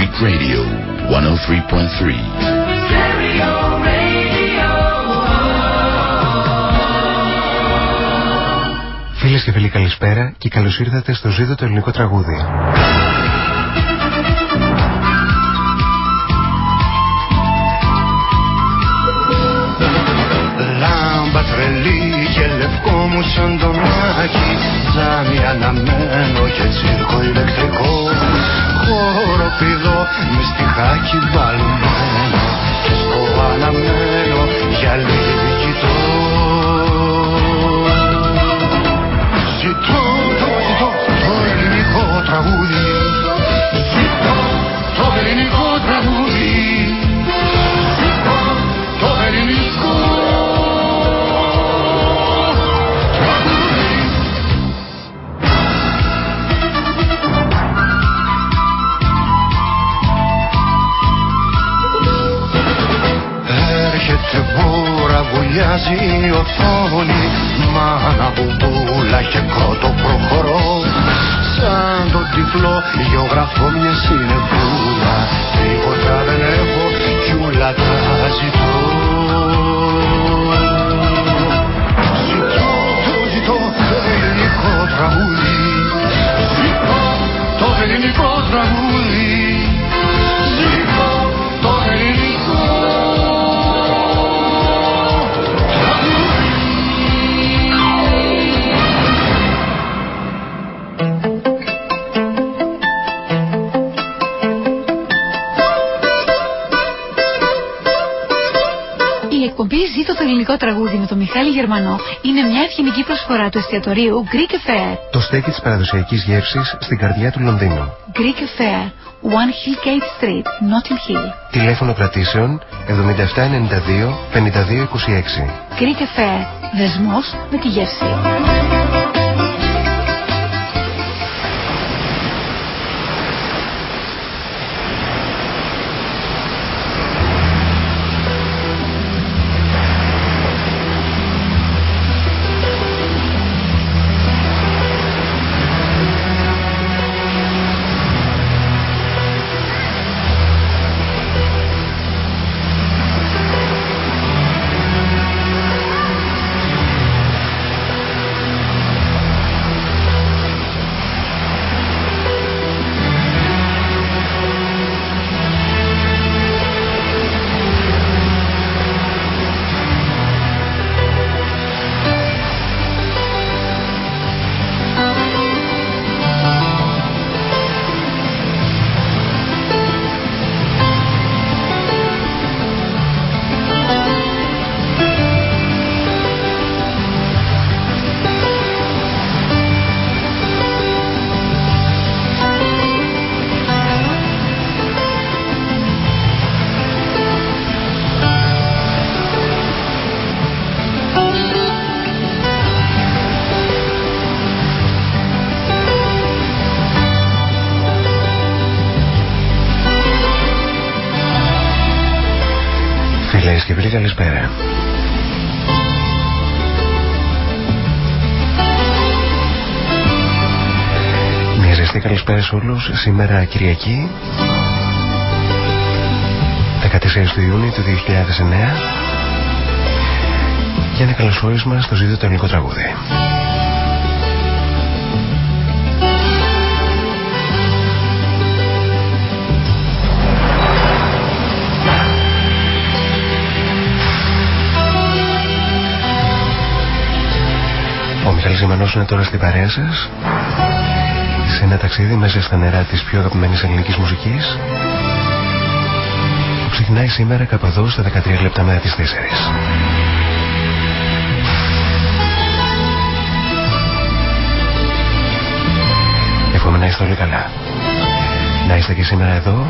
Greek Radio 103.3. Φίλες και φίλοι καλησπέρα και καλώς ήρθατε στο ζήτο το ελληνικό τραγούδι. Λάμπα τρελή και λευκό μου σαν το μάκι Τζάμι αναμένο και τσίρκο ηλεκτρικό Χώρο πηδό με στιχάκι μπαλμένο Και στο αναμένο για λίγη τραγούδι βουλιάζει η οθόνη Μάνα μπουμπούλα και κότο προχωρώ. Σαν τον τυφλό γεωγραφώ μια συνεπούλα Τίποτα δεν έχω κι ούλα τα ζητώ. Ζητώ, το ζητώ το ελληνικό τραγούδι. Ζητώ το ελληνικό τραγούδι τον Μιχάλη Γερμανό είναι μια ευγενική προσφορά του εστιατορίου Greek Affair. Το στέκι της παραδοσιακής γεύσης στην καρδιά του Λονδίνου. Greek Affair, One Hill Gate Street, Notting Hill. Τηλέφωνο κρατήσεων 7792 5226. Greek Affair, δεσμός με τη γεύση. Καλησπέρα σε όλους. Σήμερα Κυριακή 14 του Ιούνιου του 2009 και ένα καλωσόρισμα στο ζήτητο ελληνικό τραγούδι. Μιχάλης Ζημανός είναι τώρα στην παρέα σας σε ένα ταξίδι μέσα στα νερά της πιο αγαπημένης ελληνικής μουσικής που ξεκινάει σήμερα κάπου εδώ στα 13 λεπτά μετά τις 4. Εύχομαι να είστε όλοι καλά. Να είστε και σήμερα εδώ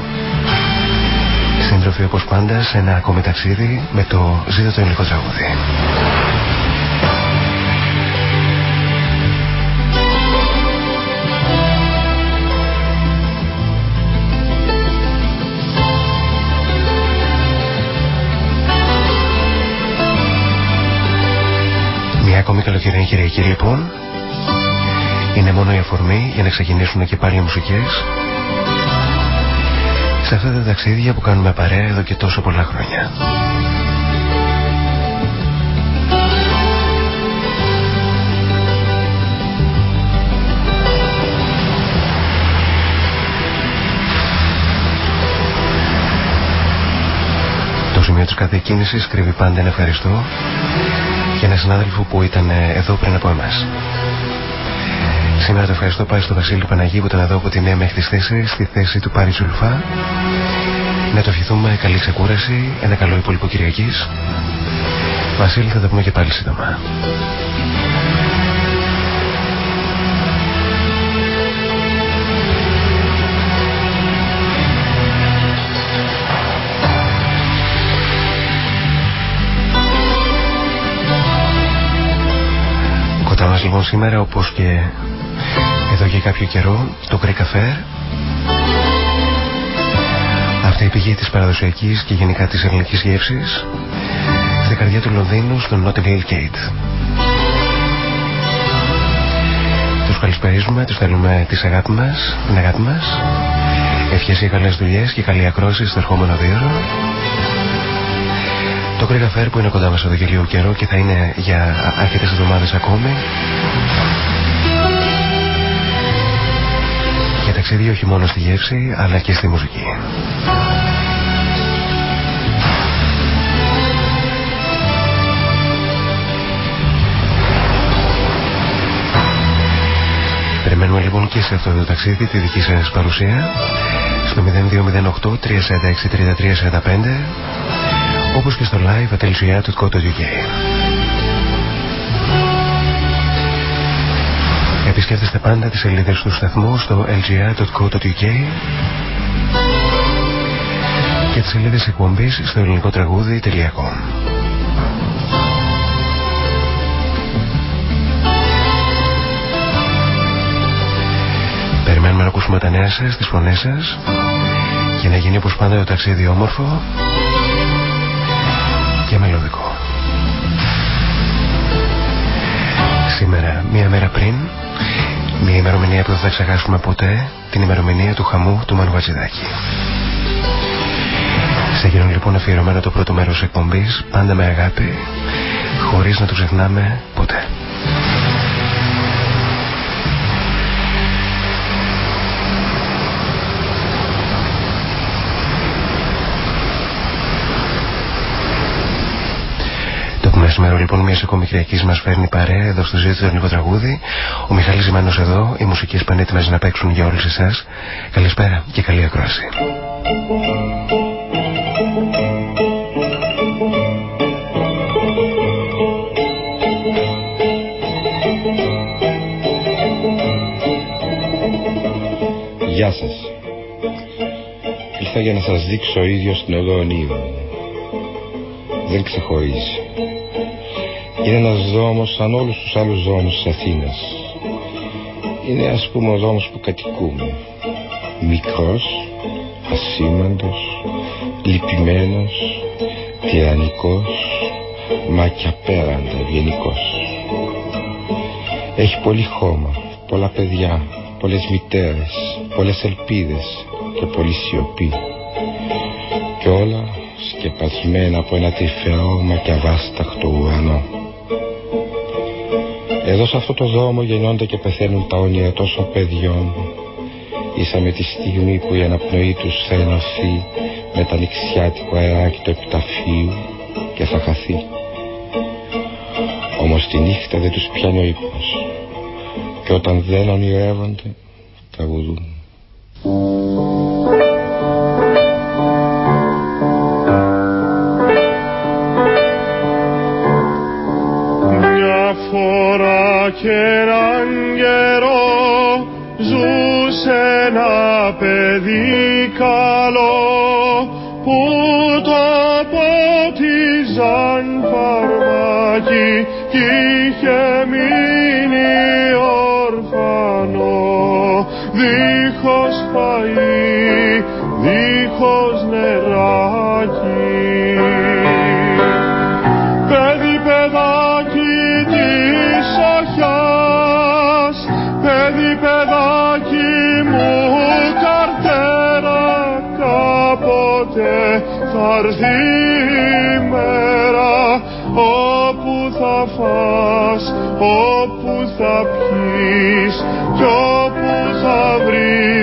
σύντροφοι όπως πάντα σε ένα ακόμη ταξίδι με το ζήτο το ελληνικό τραγούδι. Ακόμη καλοκαιρινή Κυριακή λοιπόν είναι μόνο η αφορμή για να ξεκινήσουν και πάλι οι μουσικές σε αυτά τα ταξίδια που κάνουμε παρέα εδώ και τόσο πολλά χρόνια. Το σημείο της κάθε κίνησης κρύβει πάντα ένα ευχαριστώ για έναν συνάδελφο που ήταν εδώ πριν από εμάς. Σήμερα το ευχαριστώ πάει στο Βασίλη Παναγί που ήταν εδώ από τη νέα μέχρι τις 4 στη θέση του Πάρη Ζουλφά. Να το ευχηθούμε καλή ξεκούραση, ένα καλό υπόλοιπο Κυριακής. Βασίλη θα τα πούμε και πάλι σύντομα. Μας λοιπόν σήμερα όπως και εδώ και κάποιο καιρό το Greek Affair αυτή η πηγή της παραδοσιακής και γενικά της ελληνικής γεύσης στην καρδιά του Λονδίνου στο Notting Hill Gate. Τους καλησπερίζουμε, τους θέλουμε τις αγάπη μας, την αγάπη μας. Ευχές για καλές δουλειές και καλή ακρόση στο ερχόμενο δύο το Greek Affair που είναι κοντά μας εδώ και λίγο καιρό και θα είναι για αρκετές εβδομάδες ακόμη ταξίδι όχι μόνο στη γεύση αλλά και στη μουσική. Περιμένουμε λοιπόν και σε αυτό το ταξίδι τη δική σας παρουσία στο 0208 346 3345 όπως και στο live atelsia.co.uk Επισκέφτεστε πάντα τις σελίδες του σταθμού στο lgr.co.uk και τις σελίδες εκπομπής στο ελληνικό τραγούδι.com Περιμένουμε να ακούσουμε τα νέα σας, τις φωνές σας και να γίνει όπως πάντα το ταξίδι όμορφο και μελωδικό. Σήμερα, μία μέρα πριν, μια ημερομηνία που δεν θα ξεχάσουμε ποτέ, την ημερομηνία του χαμού του Μανου Βατζηδάκη. Σε γίνον λοιπόν αφιερωμένο το πρώτο μέρος εκπομπής, πάντα με αγάπη, χωρίς να το ξεχνάμε ποτέ. Σήμερα λοιπόν μιας ακόμη Κυριακής μας φέρνει παρέα εδώ στο ζήτητο ελληνικό τραγούδι. Ο Μιχάλης Ζημανός εδώ, οι μουσικές πανέτοιμες να παίξουν για όλους εσάς. Καλησπέρα και καλή ακρόαση. Γεια σας. Ήρθα για να σας δείξω ο ίδιος την οδό Δεν ξεχωρίζει. Είναι ένας δρόμος σαν όλους τους άλλους δρόμους της Αθήνας. Είναι ας πούμε ο δρόμος που κατοικούμε. Μικρός, ασήμαντος, λυπημένος, τυραννικός, μα και απέραντα ευγενικός. Έχει πολύ χώμα, πολλά παιδιά, πολλές μητέρες, πολλές ελπίδες και πολλή σιωπή. Και όλα σκεπασμένα από ένα τρυφερό μα και αβάσταχτο ουρανό. Εδώ σε αυτό το δρόμο γεννώνται και πεθαίνουν τα όνειρα τόσων παιδιών Ίσα με τη στιγμή που η αναπνοή τους θα ενωθεί με τα νηξιάτικο αεράκι του επιταφείου και θα χαθεί. Όμως τη νύχτα δεν τους πιάνει ο ύπνος και όταν δεν ονειρεύονται τραγουδούν. Θα έρθει η μέρα όπου θα φας, όπου θα πιείς κι όπου θα βρεις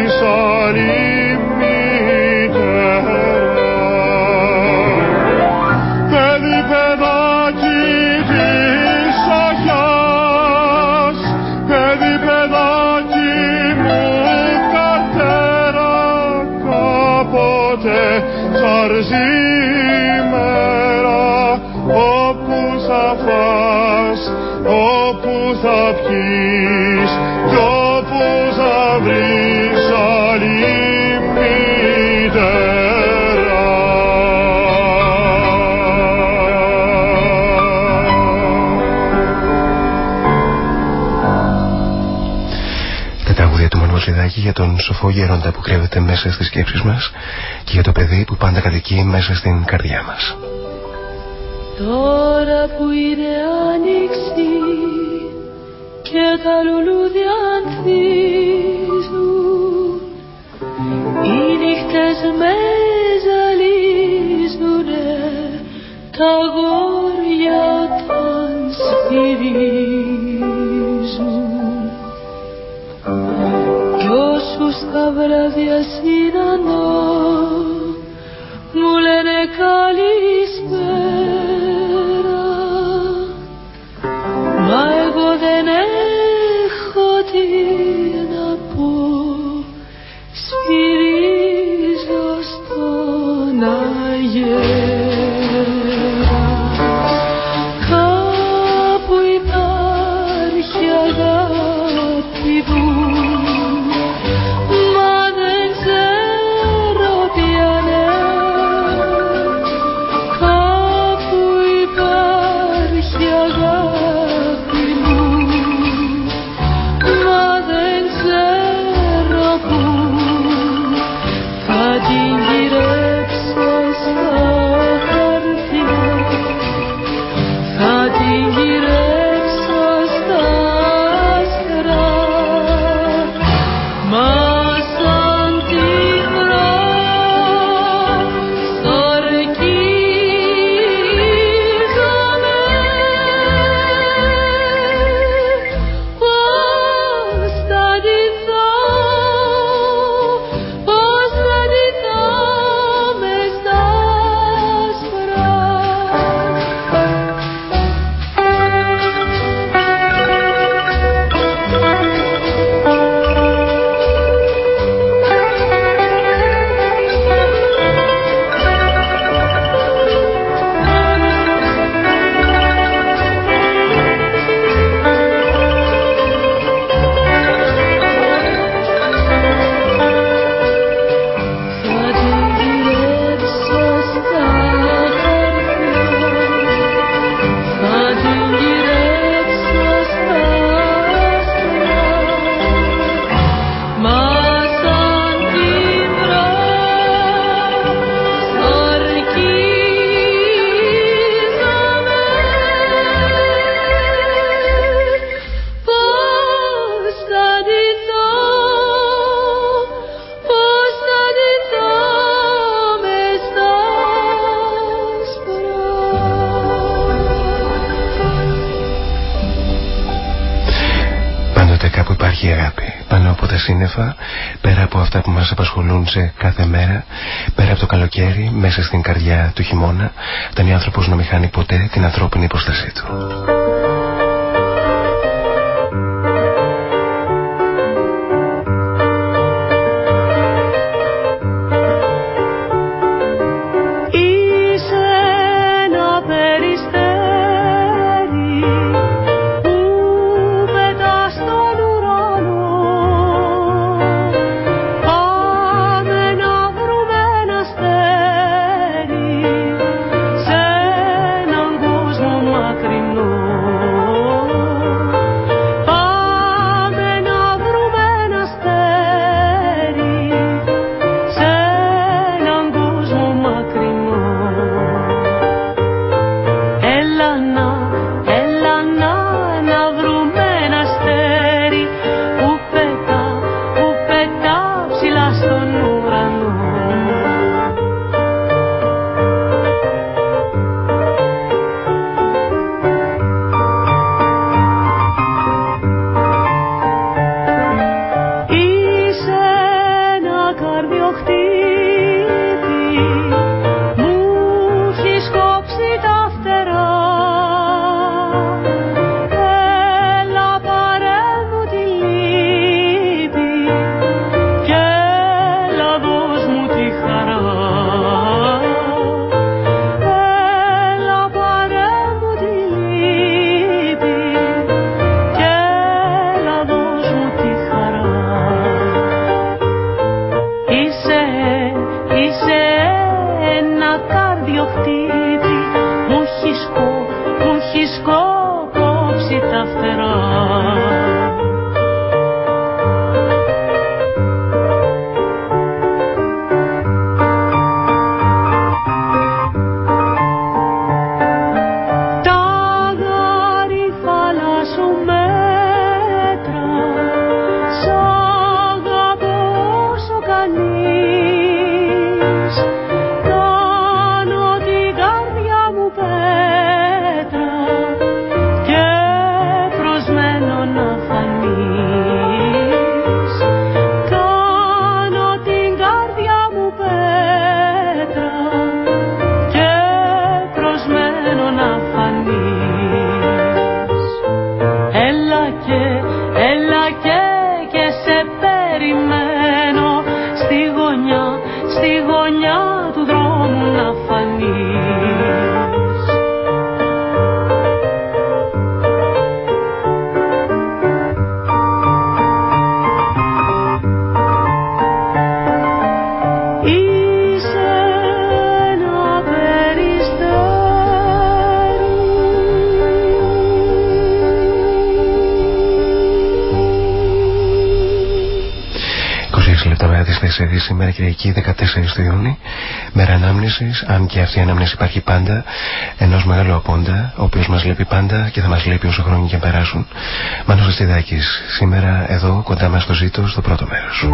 για τον σοφό γέροντα που κρύβεται μέσα στις σκέψεις μας και για το παιδί που πάντα κατοικεί μέσα στην καρδιά μας. Τώρα που είναι άνοιξη άνθρωπος να μην χάνει ποτέ την ανθρώπινη υποστασή του. Σήμερα Κυριακή 14 του Ιούνιου, μέρα ανάμνησης, αν και αυτή η ανάμνηση υπάρχει πάντα, ενός μεγάλου απόντα, ο οποίος μας λείπει πάντα και θα μας λείπει όσο χρόνια και περάσουν. Μάνος Αστιδάκη, σήμερα εδώ κοντά μας στο ζήτο, στο πρώτο μέρος.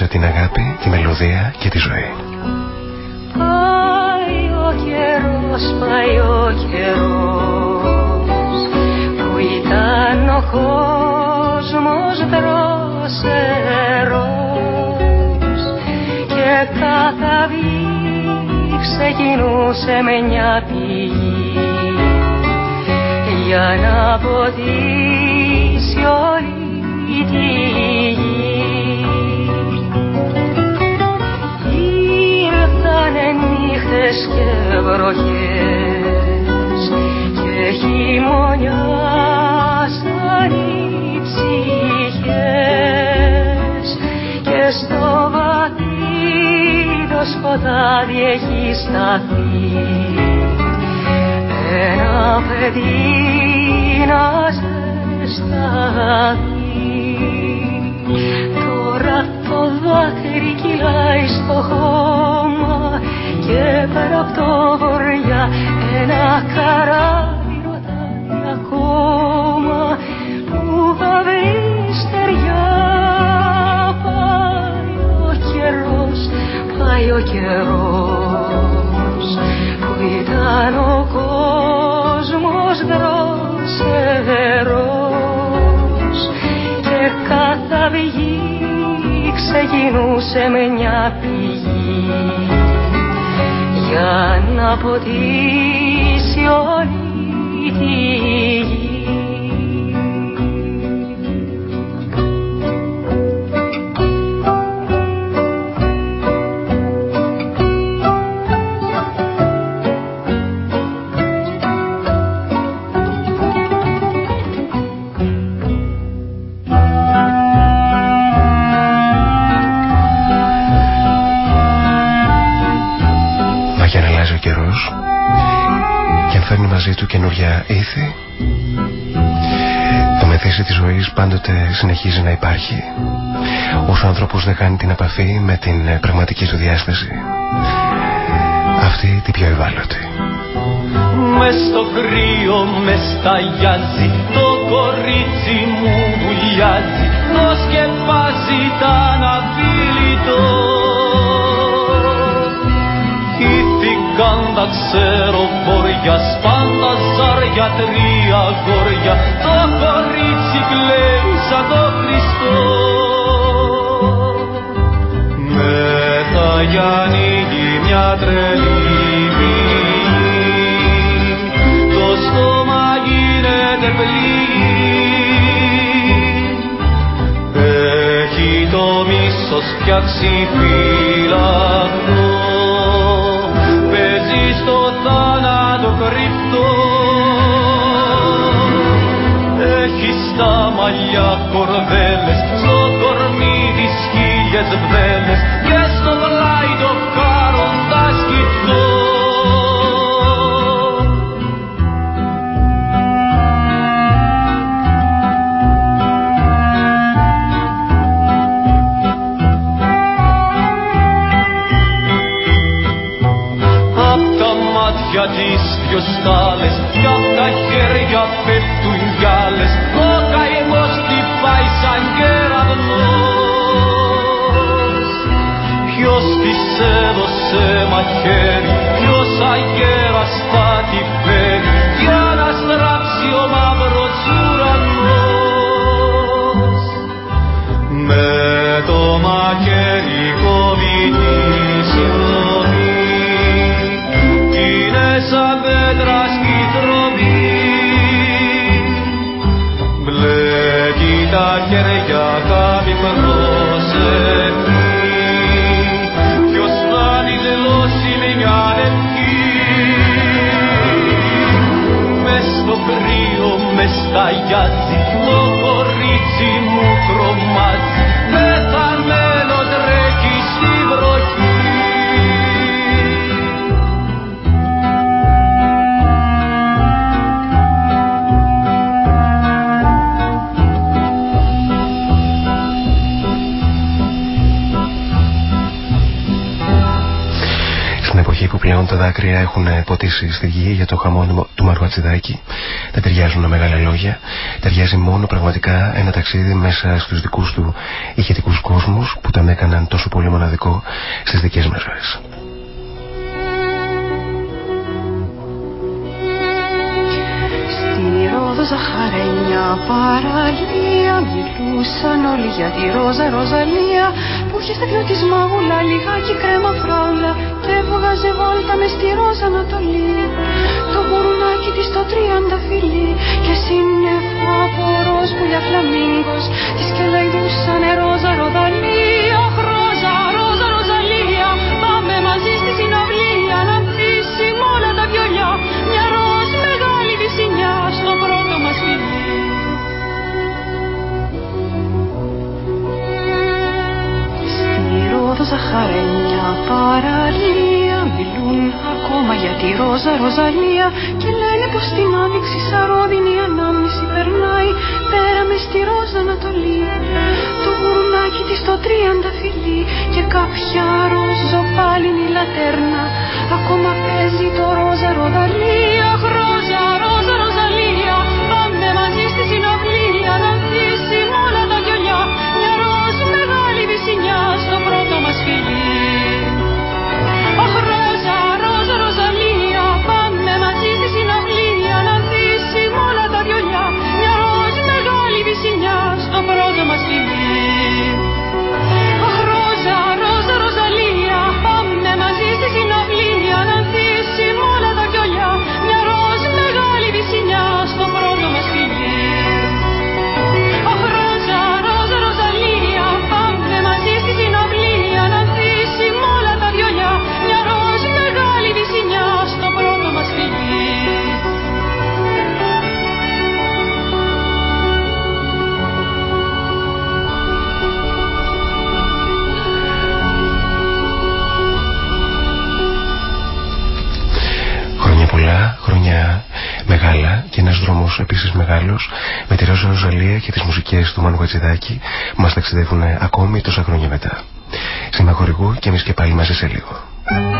Μέσα την αγάπη, τη μελωδία και τη ζωή. Πάει ο καιρός, πάει ο καιρός που ήταν ο κόσμος δροσερός και κάθε αυγή ξεκινούσε με μια πηγή για να νύχτες και βροχές και χειμωνιάσαν οι ψυχές και στο σκοτάδι έχει σταθεί. Ένα παιδί να ζεσταθεί. Τώρα το δάκρυ κυλάει στο χώμα και πέρα από το βοριά ένα καράβι ρωτάει ακόμα που θα βρεις στεριά πάει ο καιρός, πάει ο καιρός που ήταν ο κόσμος δροσερός και κάθε αυγή ξεκινούσε με μια πηγή για να ποτίσει όλη τη πάντοτε συνεχίζει να υπάρχει. Όσο ο άνθρωπος δεν κάνει την επαφή με την πραγματική του διάσταση αυτή την πιο ευάλωτη. Μες στο κρύο μες σταγιάζει το κορίτσι μου βουλιάζει το σκεπάζει τα αναβίλητο Ήθηκαν τα ξέρω πόρια σπάντα ζάρια τρία γόρια το κορίτσι κλαίει σαν το Χριστό. Μετά για ανοίγει μια τρελή το στόμα γίνεται πληγή. Έχει το μίσος φτιάξει φυλακτό θάνατο κρυπτό έχει στα μαλλιά κορδέλες στο κορμί της χίλιες βδέλες δυο στάλες κι απ' τα χέρια πέφτουν γυάλες. Ο καημός πάει σαν κεραυνός. Ποιος της έδωσε μαχαίρι ποιος αγέραστα τη φέρει για να στράψει ο μαύρος με σταγιάζει το κορίτσι μου τρομάζει πεθαμένο τρέχει στη βροχή που πλέον τα δάκρυα έχουν ποτίσει στη γη για το χαμό του Μαρουατσιδάκη. Δεν ταιριάζουν μεγάλα λόγια. Ταιριάζει μόνο πραγματικά ένα ταξίδι μέσα στους δικούς του ηχητικούς κόσμους που τον έκαναν τόσο πολύ μοναδικό στις δικές μας ζωές. ζαχαρένια παραλία Μιλούσαν όλοι για τη ρόζα ροζαλία Που είχε στα δυο της μάγουλα λιγάκι κρέμα φράουλα Και έβγαζε βόλτα με στη ρόζα Ανατολή. Το μπουρνάκι της το τριάντα φιλί. Και σύννεφο από ροζ πουλιά φλαμίγκος Της και λαϊδούσανε ρόζα ροδαλία ζαχαρένια παραλία Μιλούν ακόμα για τη ρόζα ροζαλία Και λένε πως την άνοιξη σαρόδινη ανάμνηση περνάει Πέρα μες στη ρόζα Ανατολή Το γουρνάκι της το τρίαντα φιλί Και κάποια ροζοπάλινη λατέρνα μουσικές του Μάνου Χατζηδάκη που μας ταξιδεύουν ακόμη τόσα χρόνια μετά. Συμμαχορηγού και εμείς και πάλι μαζί σε λίγο.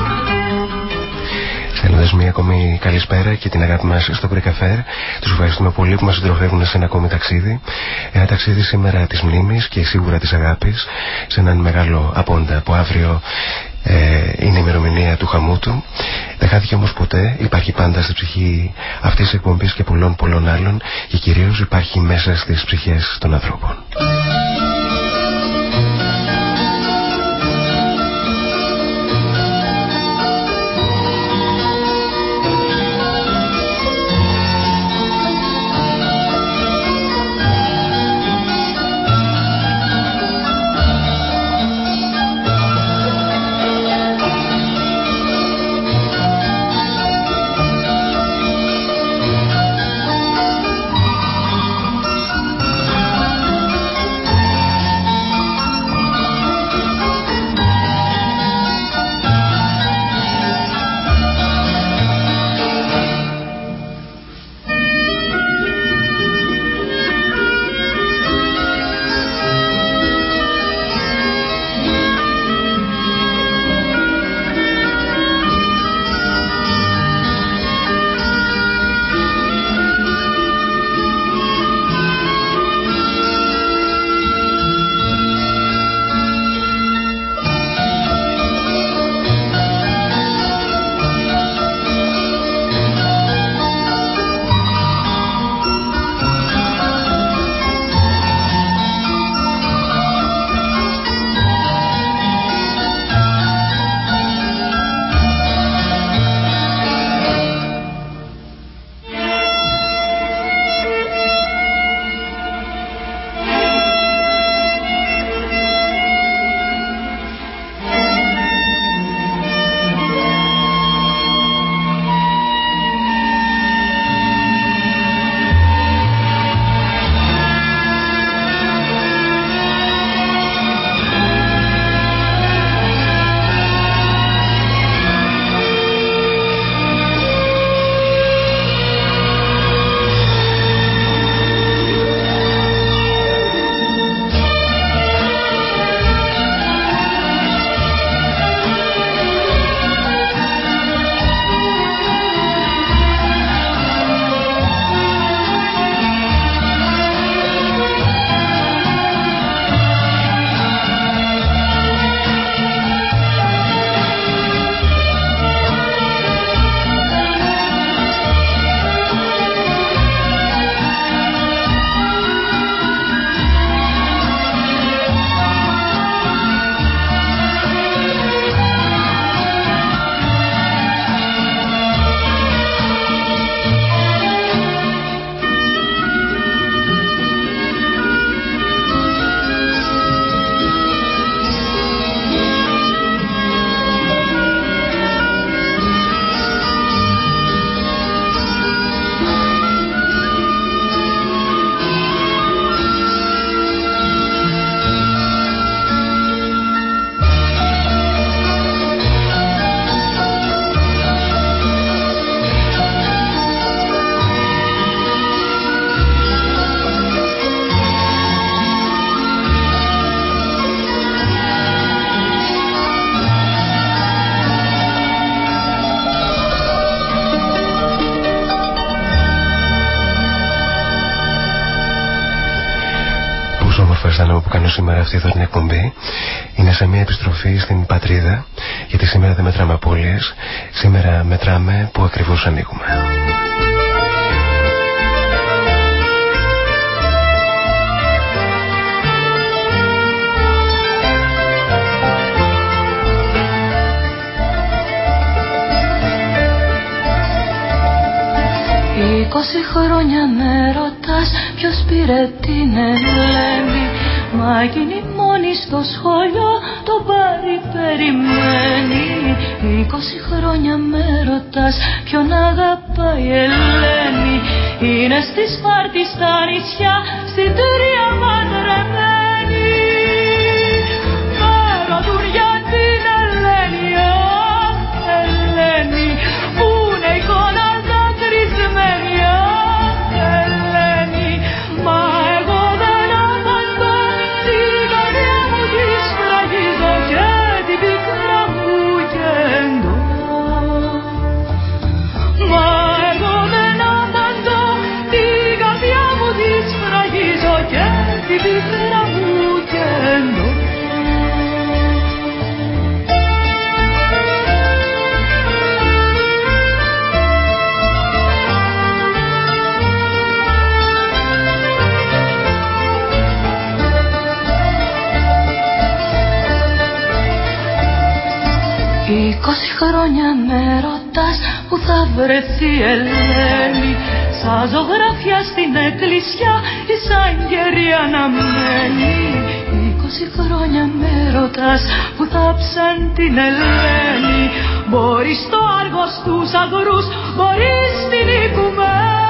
Στέλνοντα μία ακόμη καλησπέρα και την αγάπη μας στο Greek Affair. Τους ευχαριστούμε πολύ που μας συντροφεύουν σε ένα ακόμη ταξίδι. Ένα ταξίδι σήμερα της μνήμης και σίγουρα της αγάπης. Σε έναν μεγάλο απόντα που αύριο ε, είναι η ημερομηνία του χαμού του. Δεν χάθηκε όμως ποτέ. Υπάρχει πάντα στη ψυχή αυτής της εκπομπής και πολλών πολλών άλλων. Και κυρίως υπάρχει μέσα στις ψυχές των ανθρώπων. Σήμερα μετράμε που ακριβώς ανοίγουμε. Είκοσι χρόνια με ρωτάς ποιος πήρε την Ελένη. Μα εκείνη μόνη στο σχολείο το πάρει περιμένει. Είκοσι χρόνια με ρωτάς ποιον αγαπάει η Ελένη. Είναι στη Σπάρτη στα νησιά στην Τρία την πίκρα μου κεντώ Είκοσι χρόνια με ρωτάς που θα βρεθεί η Ελένη Σαν ζωγραφιά στην εκκλησιά ή σαν κερί αναμένη Είκοσι χρόνια με ρωτάς που θα ψαν την Ελένη. Μπορεί στο άργος τους αγρούς, μπορεί στην οικουμένη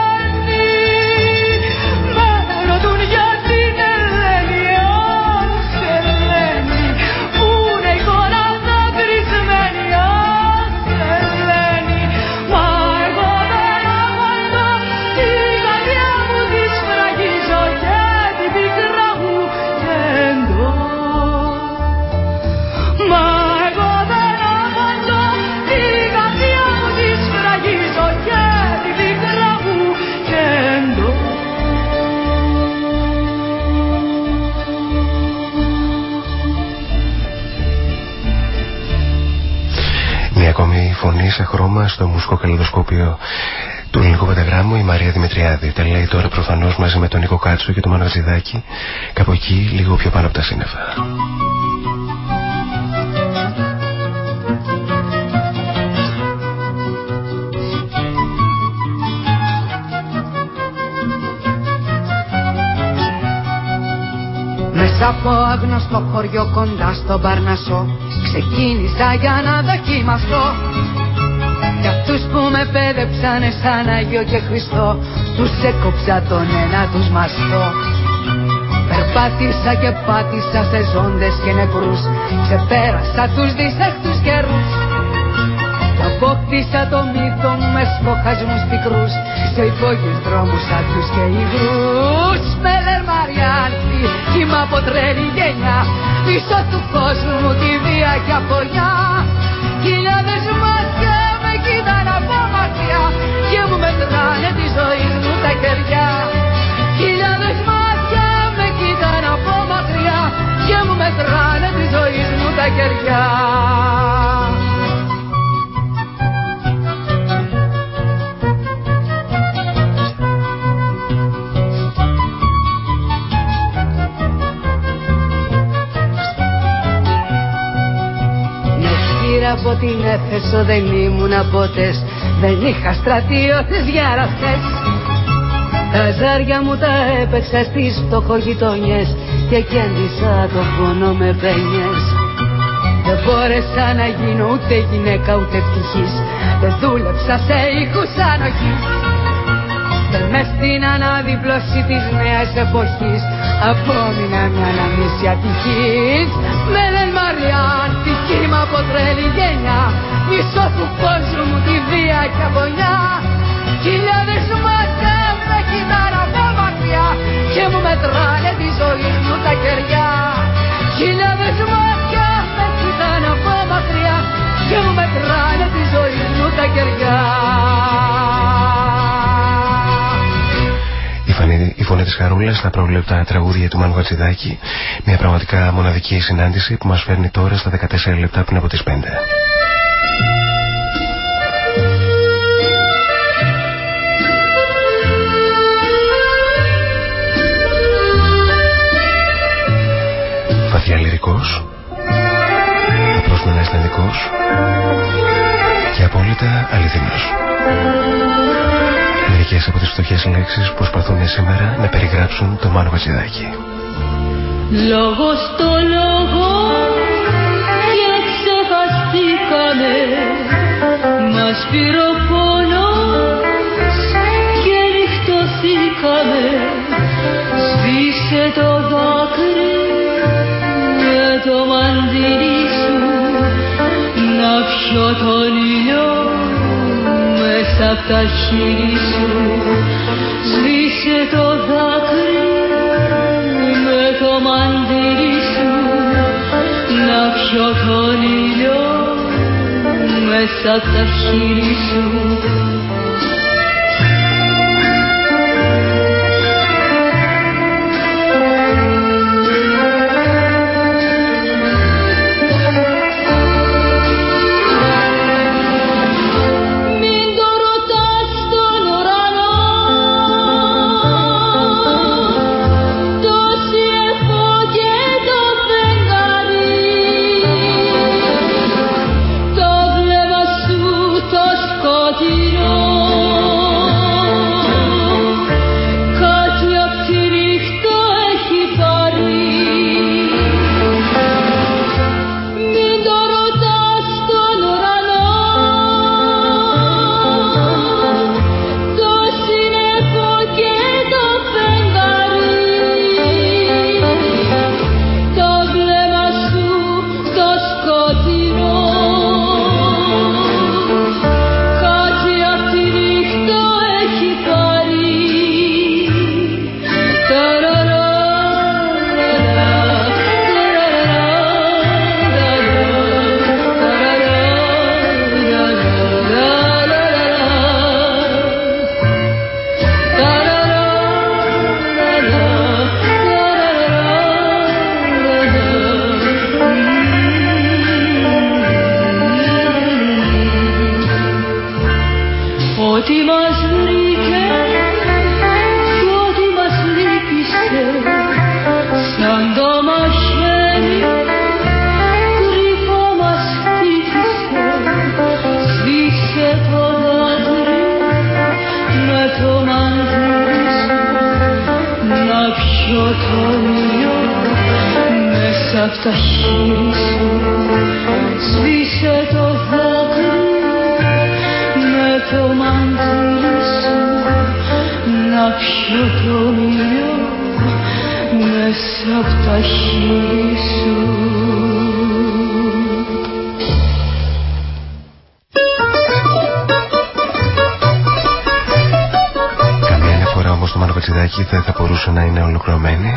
φωνή σε χρώμα στο μουσικό καλλιδοσκόπιο του ελληνικού πενταγράμμου η Μαρία Δημητριάδη. Τα λέει τώρα προφανώς μαζί με τον Νίκο Κάτσο και τον Μάνο Ζιδάκη, κάπου εκεί λίγο πιο πάνω από τα σύννεφα. Μέσα από άγνωστο χωριό κοντά στον Παρνασσό Ξεκίνησα για να δοκιμαστώ Κι αυτούς που με πέδεψανε σαν Άγιο και Χριστό. Τους έκοψα τον ένα τους μαστό. Περπάτησα και πάτησα σε ζώντες και νεκρούς. Ξεπέρασα τους δυσέχτους καιρούς. Κι απόκτησα το μύθο μου με σποχασμούς πικρούς. Σε υπόγειους δρόμους άδειους και υγρούς. Με λένε Μαριάνθη, κύμα από τρέλη γενιά. Πίσω του κόσμου μου τη βία και αποριά. Χιλιάδες μάτια ζωή μου τα κεριά Χιλιάδες μάτια με κοίταν από μακριά Και μου μετράνε τη ζωή μου τα κεριά Με χείρα από την Έφεσο δεν ήμουν ποτές. Δεν είχα στρατιώτες για ραφτές Τα ζάρια μου τα έπαιξα στις φτωχογειτονιές Και κέντησα το πόνο με πένιες. Δεν μπόρεσα να γίνω ούτε γυναίκα ούτε ευτυχής. Δεν δούλεψα σε ήχους ανοχής. Δεν μες στην αναδίπλωση της νέας εποχής. Απόμεινα μια αναμνήσια ατυχής. Με λένε Μαριάν, τη κύμα από τρέλη γενιά. Μισό του κόσμου μου τη βία και αγωνιά Χιλιάδες μάτια με κοιτάνε από μακριά Και μου μετράνε τη ζωή μου τα κεριά. Χιλιάδες μάτια με κοιτάνε από μακριά Και μου μετράνε τη ζωή μου τα κεριά. Η, φωνή, η φωνή της της Χαρούλας στα πρόβλεπτα τραγούδια του Μάνου Χατζηδάκη. Μια πραγματικά μοναδική συνάντηση που μας φέρνει τώρα στα 14 λεπτά πριν από τις 5. Βαθιά λυρικός, απλώς αισθαντικός και απόλυτα αληθινός. Μερικές από τις φτωχές λέξεις προσπαθούν σήμερα να περιγράψουν το Μάνο Βατζηδάκη. Λόγος το λόγο και ξεχαστήκαμε μας πήρε και νυχτωθήκαμε σβήσε το δάκρυ με το μαντήλι σου να πιω τον ήλιο μέσα απ' τα χείλη σου σβήσε το δάκρυ με το μαντήρι σου να πιω τον ήλιο μέσα απ' τα χείλη σου μπορούσε να είναι ολοκληρωμένη.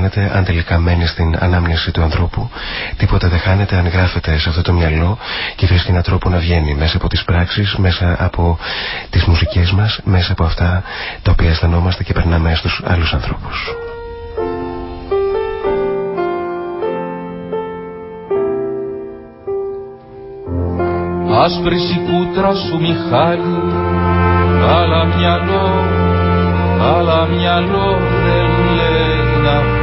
Χάνεται αν τελικά μένει στην ανάμνηση του ανθρώπου. Τίποτα δεν χάνεται αν γράφεται σε αυτό το μυαλό και βρίσκει έναν τρόπο να βγαίνει μέσα από τις πράξεις, μέσα από τις μουσικές μας, μέσα από αυτά τα οποία αισθανόμαστε και περνάμε στους άλλους ανθρώπους. Άσπρης η κούτρα σου Μιχάλη Αλλά μυαλό, αλλά μυαλό δεν λέει να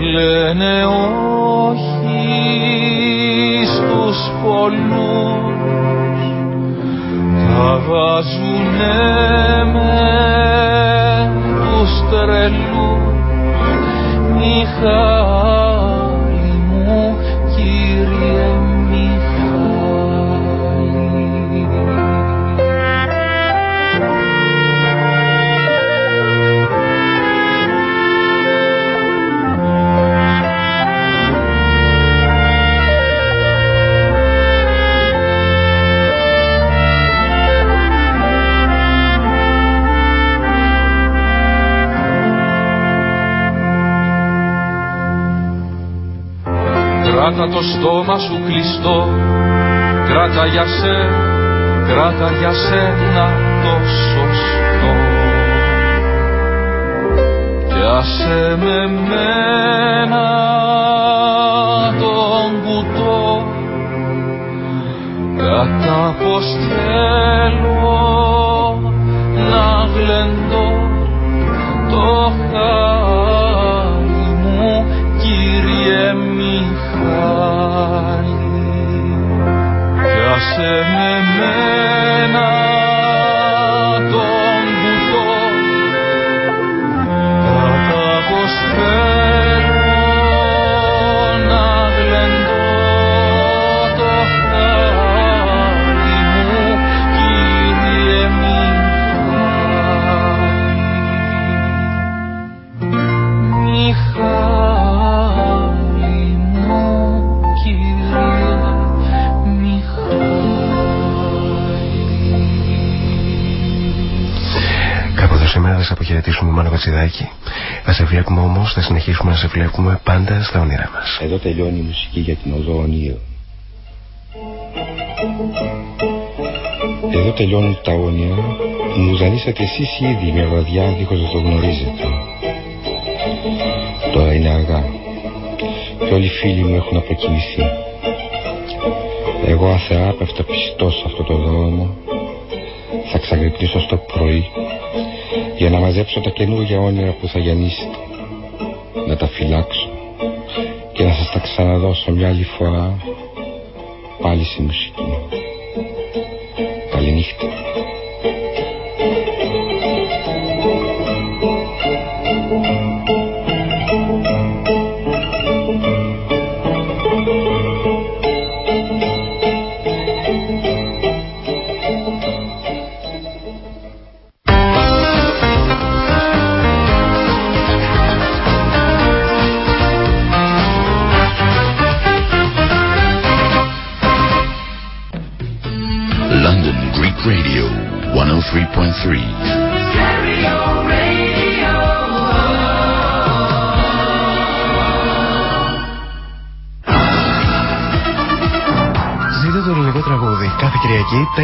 λένε όχι στους πολλούς. Τα βάζουνε με τους τρελούς. Μιχάλη Κράτα το στόμα σου κλειστό. Κράτα για σε, κράτα για σένα το σωστό. Κι άσε με μένα τον κουτό. Κατά πως θέλω να γλεντώ το Blessed Κατσιδάκη. Θα σε βλέπουμε όμως, θα συνεχίσουμε να σε βλέπουμε πάντα στα όνειρά μας. Εδώ τελειώνει η μουσική για την οδό ονείρου. Εδώ τελειώνουν τα όνειρα που μου ζανίσατε εσείς ήδη μια βραδιά δίχως να το γνωρίζετε. Τώρα είναι αργά και όλοι οι φίλοι μου έχουν αποκοιμηθεί. Εγώ αθεράπευτα πιστός σε αυτό το δρόμο θα ξαγρυπνήσω στο πρωί για να μαζέψω τα καινούργια όνειρα που θα γεννήσετε. Να τα φυλάξω και να σας τα ξαναδώσω μια άλλη φορά πάλι στη μουσική.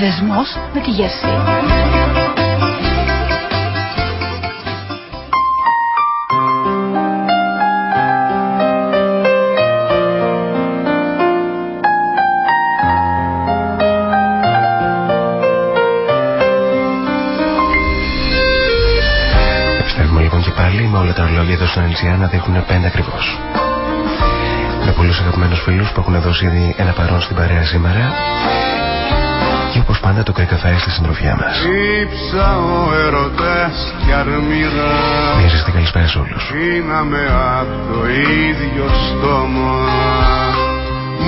δεσμός με τη γεύση. λόγια εδώ στον Ελσιά να δείχνουν πέντε ακριβώς. Με πολλούς αγαπημένους φίλους που έχουν δώσει ένα παρόν στην παρέα σήμερα. Και όπως πάντα το κρυκαφέ στη συντροφιά μας. Ήψα ο ερωτά κι αρμήρα. Μια ζεστή καλησπέρα σε όλους. Γίναμε από το ίδιο στόμα.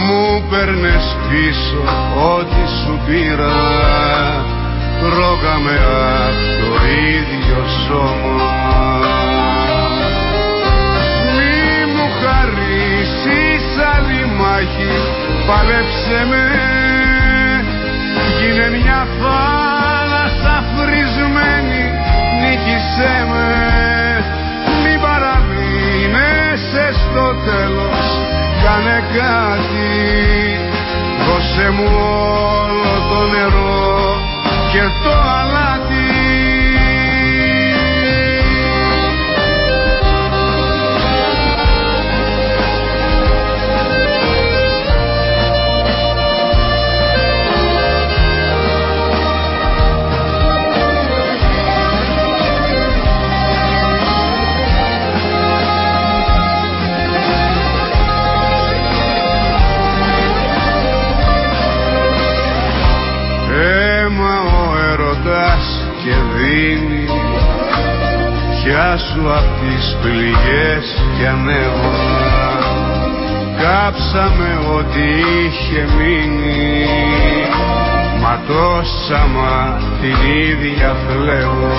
Μου παίρνες πίσω ό,τι σου πήρα. Τρώγαμε από το ίδιο σώμα. μάχη Παλέψε με Γίνε μια θάλασσα φρισμένη Νίκησέ με. Μην παραμείνεσαι στο τέλος Κάνε κάτι. Δώσε μου όλο το νερό Και το αλάτι Ποια σου απ' τις πληγές και ανέβα. Κάψαμε ό,τι είχε μείνει. Μα τόσα μα την ίδια φλέγω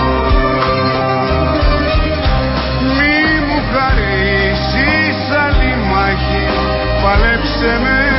Μη μου χαρίσεις άλλη μάχη. Παλέψε με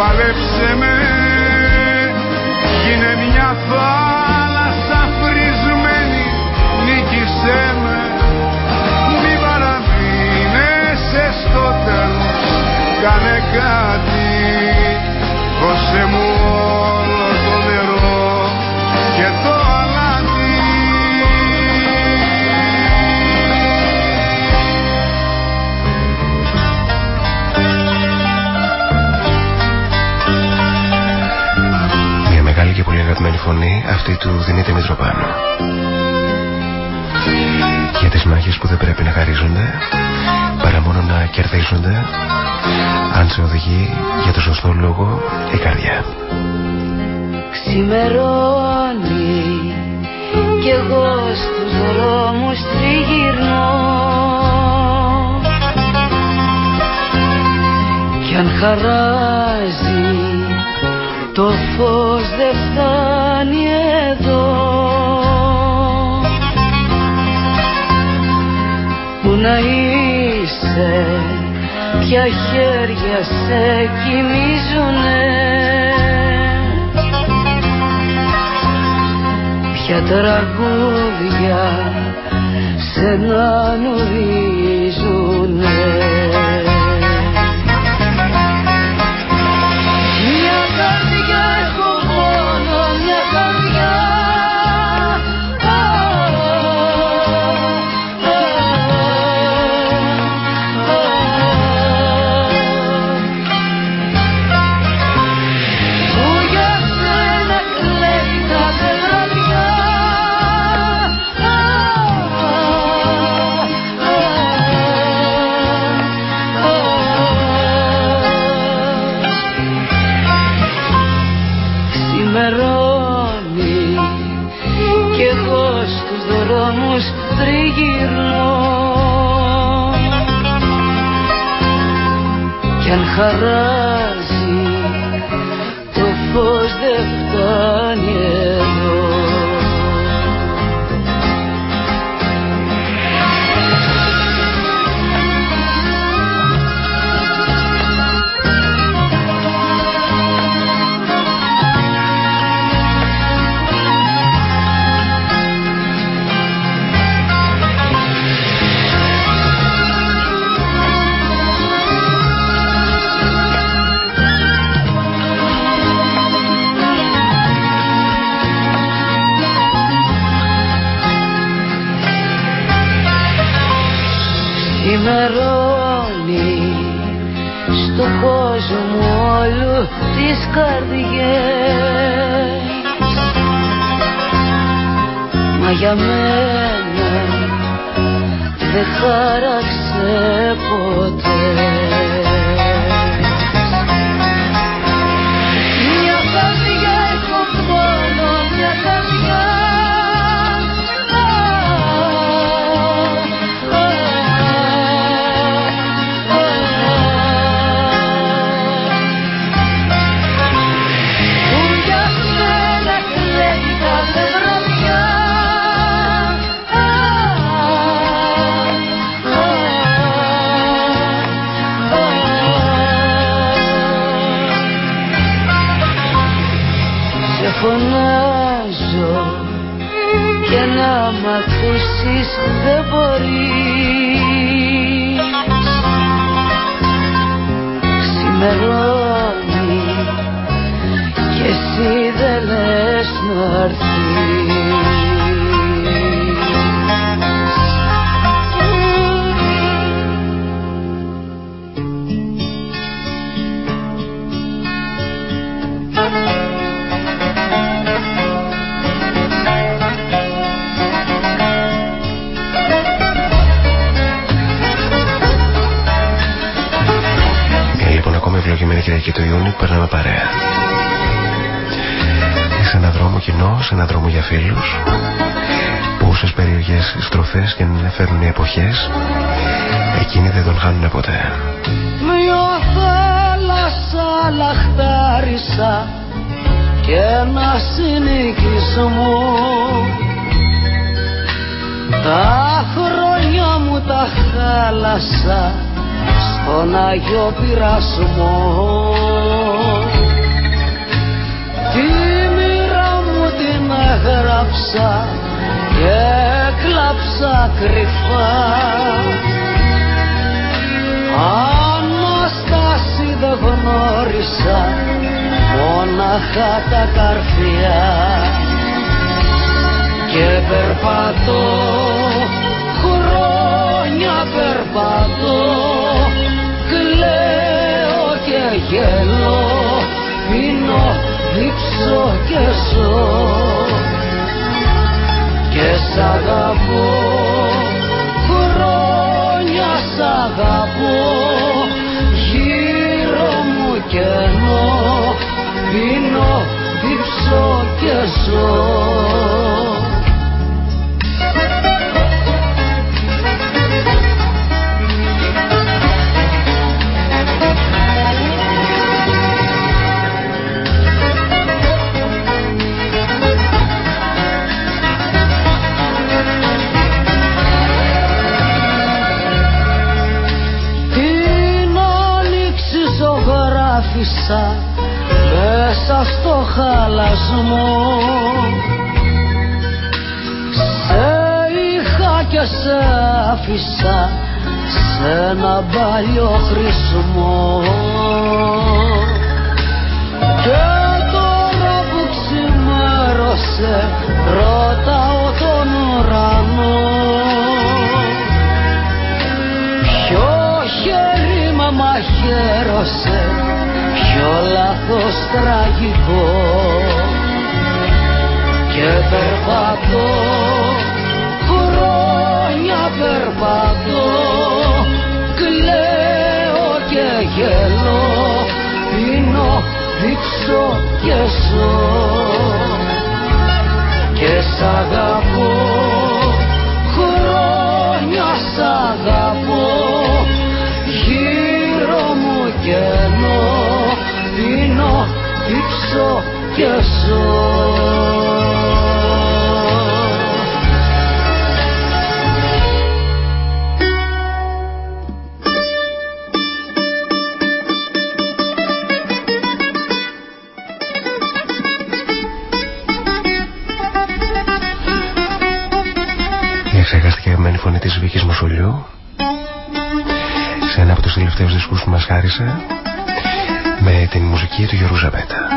Παλέψε με. Γίνε μια θάλασσα φρισμένη Νίκησέ με. Μη παραμείνεσαι στο τέλος Κάνε κάτι Δώσε μου φωνή αυτή του Δημήτρη Μητροπάνου. Για τις μάχες που δεν πρέπει να χαρίζονται, παρά μόνο να κερδίζονται, αν σε οδηγεί για το σωστό λόγο η καρδιά. Ξημερώνει κι εγώ στους δρόμους τριγυρνώ κι αν χαράζει το φως δεν φτάνει εδώ. Πού να είσαι, ποια χέρια σε κοιμίζουνε. Ποια τραγούδια σε να τριγυρνώ κι τις καρδιές. Μα για μένα δεν χάραξε ποτέ σε ένα δρόμο για φίλους. Που όσες περίεργες στροφές και να φέρνουν οι εποχές. Εκείνοι δεν τον χάνουν ποτέ. Μια θάλασσα λαχτάρισα και ένα συνοικισμό τα χρόνια μου τα χάλασα στον Άγιο Πειρασμό έγραψα και κλάψα κρυφά. Ανάσταση δεν γνώρισα μόναχα τα καρφιά. Και περπατώ χρόνια περπατώ γελώ πίνω, δείξω και ζω. και σ' αγαπώ χρόνια σ' αγαπώ γύρω μου κενό πίνω, δείξω και ζω μέσα στο χαλασμό. Σε είχα και σε άφησα σε ένα παλιό χρησμό. Και τώρα που ξημέρωσε ρωτάω τον ουρανό. Ποιο χέρι με μαχαίρωσε ποιο λάθος τραγικό. Και περπατώ χρόνια περπατώ κλαίω και γελώ πίνω, δείξω και ζω. Και σ' αγαπώ ζω και ζω Ξεχάστηκε η φωνή της Βίκης Μοσολιού σε ένα από τους τελευταίους δίσκους που μας χάρισε με την μουσική του Γιώργου Ζαπέτα.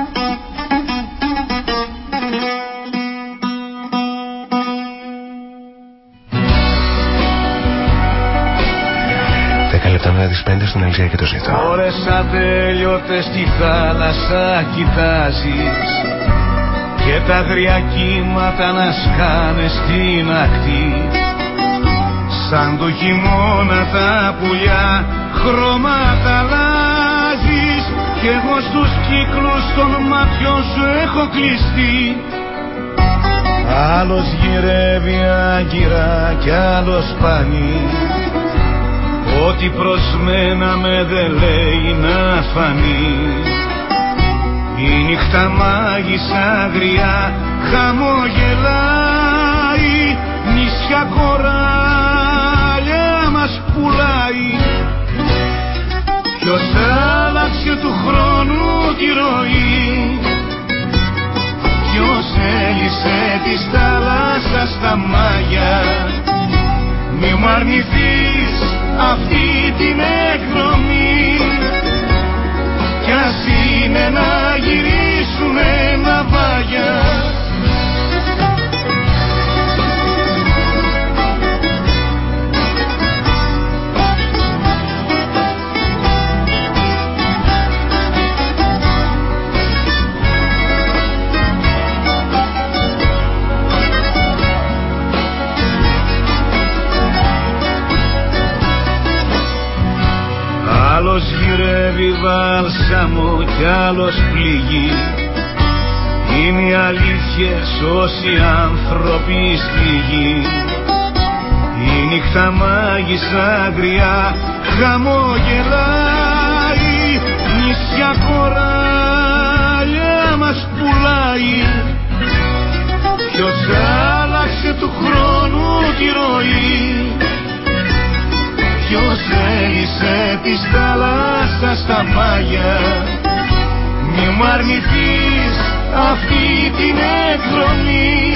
Δέκα λεπτά μετά τις πέντε στον Ελσία και το ζήτω. Ώρες ατέλειωτες στη θάλασσα κοιτάζεις και τα γριά κύματα να σκάνε στην ακτή. Σαν το χειμώνα τα πουλιά χρώματα αλλάζεις κι εγώ στους κύκλους των ματιών σου έχω κλειστεί. Άλλος γυρεύει άγκυρα κι άλλος πάνει Ό,τι προς μένα με δεν λέει να φανείς. Η νύχτα μάγισσα αγριά χαμογελάει Νησιά κοράλια μας πουλάει. Ποιος άλλαξε του χρόνου τη ροή Ποιος έλυσε της θάλασσας στα μάγια. Μη μου αρνηθείς αυτή την εκδρομή. Κι ας είναι να γυρίσουμε ναυάγια βάλσαμο κι άλλος πληγεί. Είναι οι αλήθειες όσοι άνθρωποι στη γη Η νύχτα μάγισσα αγριά χαμογελάει. Νησιά κοράλια μας πουλάει. Ποιος άλλαξε του χρόνου τη ροή; Ποιος έλυσε της θάλασσας στα μάγια; Μη μου αρνηθείς αυτή την εκδρομή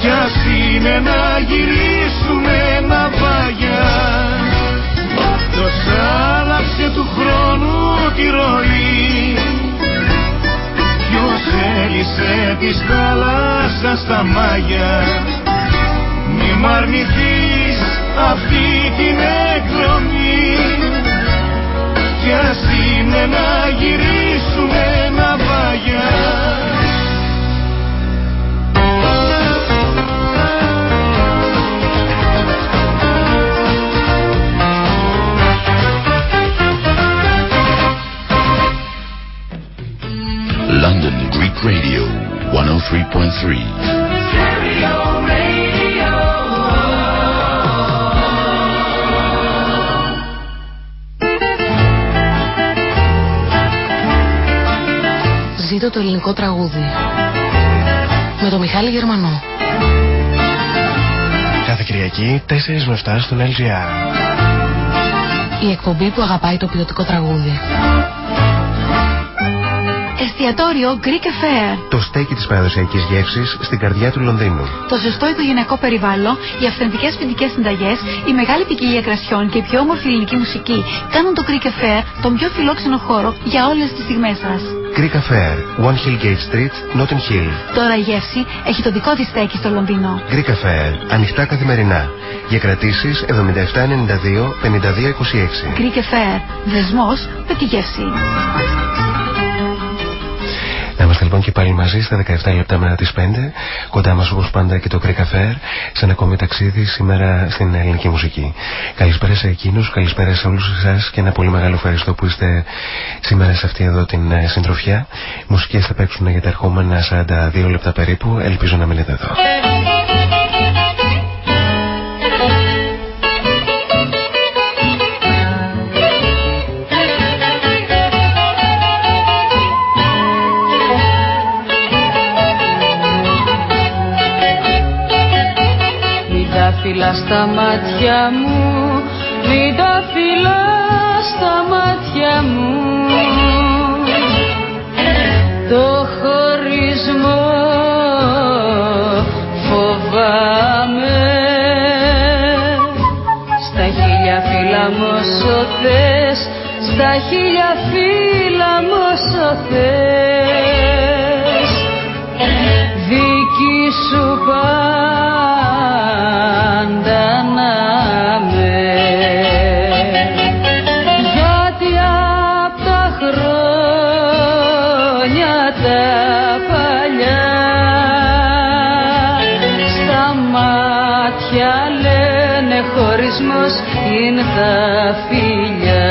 Κι ας είναι να γυρίσουμε ναυάγια Ποιος άλλαξε του χρόνου τη ροή; Ποιος έλυσε της θάλασσας στα μάγια; Μη μ' αρνηθείς αυτή την εκδρομή κι ας είναι να γυρίσουμε ναυάγια London Greek Radio 103.3. Ζήτω το ελληνικό τραγούδι. Με το Μιχάλη Γερμανό. Κάθε Κυριακή 4 με 7 στον LGR. Η εκπομπή που αγαπάει το ποιοτικό τραγούδι. Εστιατόριο Greek Affair. Το στέκι της παραδοσιακής γεύσης στην καρδιά του Λονδίνου. Το ζεστό οικογενειακό περιβάλλον, οι αυθεντικές ποινικέ συνταγές, η μεγάλη ποικιλία κρασιών και η πιο όμορφη ελληνική μουσική κάνουν το Greek Affair τον πιο φιλόξενο χώρο για όλες τις στιγμές σας. Greek Affair, One Hill Gate Street, Notting Hill. Τώρα η γεύση έχει το δικό της στέκι στο Λονδίνο. Greek Affair, ανοιχτά καθημερινά. Για κρατήσεις 7792 5226. Greek Affair, δεσμός με τη γεύση. Να είμαστε λοιπόν και πάλι μαζί στα 17 λεπτά μετά τις 5. Κοντά μας όπως πάντα και το Greek Affair σε ένα ακόμη ταξίδι σήμερα στην ελληνική μουσική. Καλησπέρα σε εκείνους, καλησπέρα σε όλους εσάς και ένα πολύ μεγάλο ευχαριστώ που είστε σήμερα σε αυτή εδώ την ε, συντροφιά. Μουσικές θα παίξουν για τα ερχόμενα 42 λεπτά περίπου. Ελπίζω να μείνετε εδώ. Φίλα στα μάτια μου, μην τα φιλά στα μάτια μου. Το χωρισμό φοβάμαι. Στα χίλια φύλλα μου στα χίλια φίλα μου θες. Φιλιά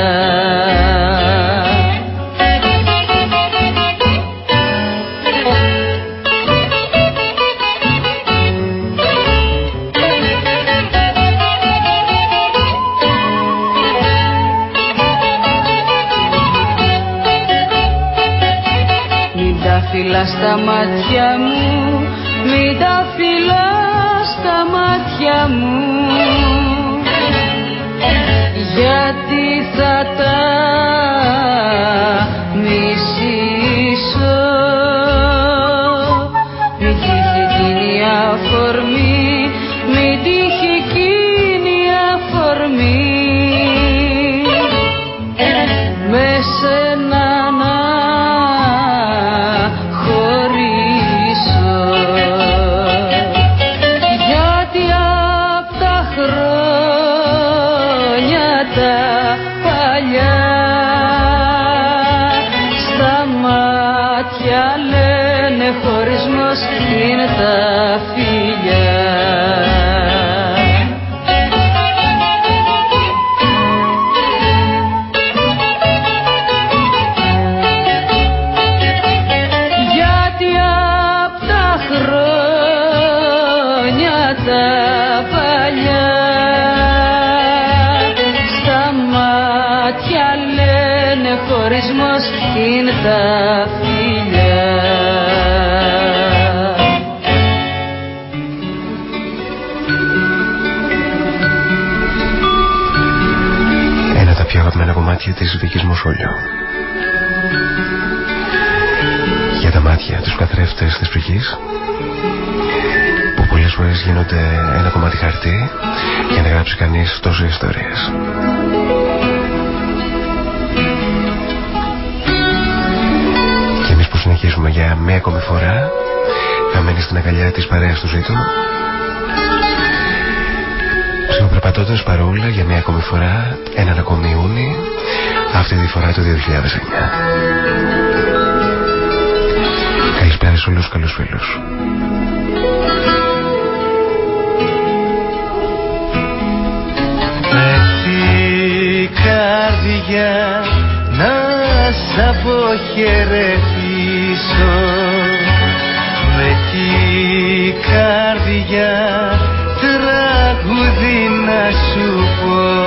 Μην τα φυλά στα μάτια μου Μην τα φυλά στα μάτια μου Γιατί θα τα κομμάτια της δικής μου Σόλιο. Για τα μάτια, τους καθρέφτες της ψυχής που πολλές φορές γίνονται ένα κομμάτι χαρτί για να γράψει κανείς τόσες ιστορίες. Και εμείς που συνεχίζουμε για μία ακόμη φορά χαμένοι στην αγκαλιά της παρέας του ζήτου Ψιλοπρεπατώντας παρόλα για μία ακόμη φορά έναν ακόμη Ιούνι αυτή τη φορά το 2009. Καλησπέρα σε όλους τους καλούς φίλους. με την καρδιά να σ' αποχαιρετήσω με την καρδιά τραγούδι να σου πω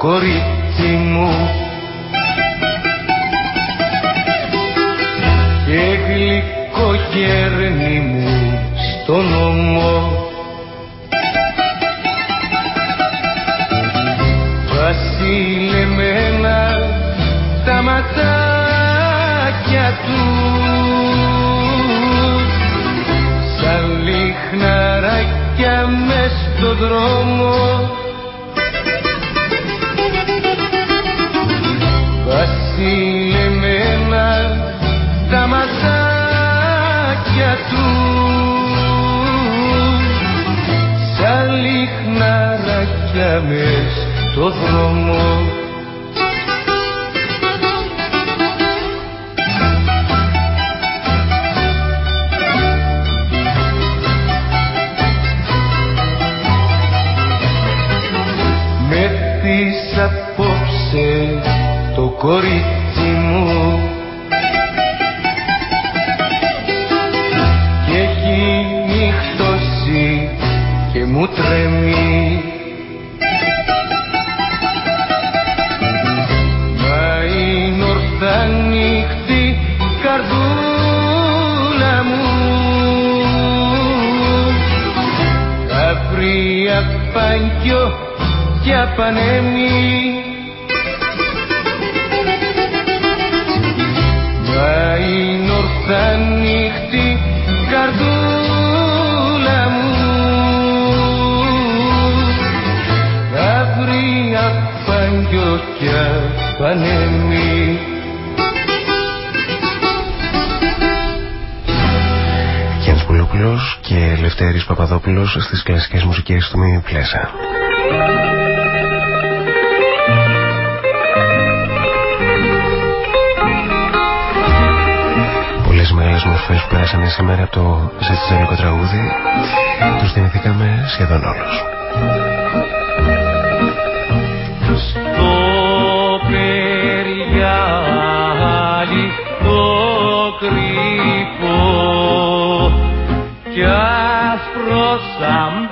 κορίτσι μου. Και γλυκό γέρνη μου στον νόμο. Βασιλεμένα τα ματάκια τους. Σαν λιχναράκια μες στο δρόμο. στυλεμένα τα ματσάκια τους. Σαν λιχναράκια μες το δρόμο τους στις κλασικές μουσικές του Μίου Πλέσα. Πολλές μεγάλες μορφές που πέρασαν σήμερα από το ζετσιζανικό τραγούδι τους θυμηθήκαμε σχεδόν όλους. Στο περιάλι το κρυφό Rosam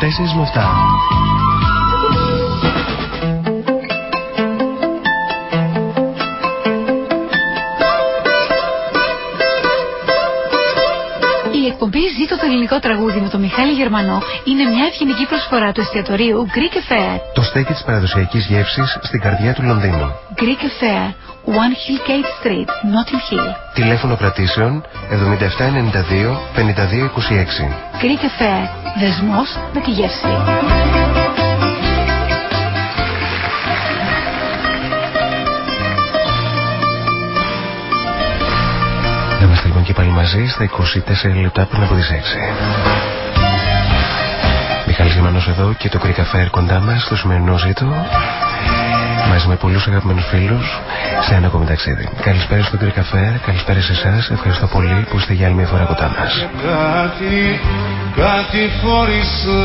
4 με 7. Η εκπομπή Ζήτω το ελληνικό τραγούδι με τον Μιχάλη Γερμανό είναι μια ευγενική προσφορά του εστιατορίου Greek Affair. Το στέκι της παραδοσιακής γεύσης στην καρδιά του Λονδίνου. Greek Affair, One Hill Gate Street, Notting Hill. Τηλέφωνο κρατήσεων 7792 5226. Greek Affair, δεσμός με τη γεύση. Να είμαστε λοιπόν και πάλι μαζί στα 24 λεπτά πριν από τις 6. Μιχάλης Γερμανός εδώ και το Greek Affair κοντά μας στο σημερινό ζήτο μαζί με πολλούς αγαπημένους φίλους σε ένα ακόμη ταξίδι. Καλησπέρα στο Greek Affair, καλησπέρα σε εσάς, ευχαριστώ πολύ που είστε για άλλη μια φορά κοντά μας. Κάτι, κάτι φόρησα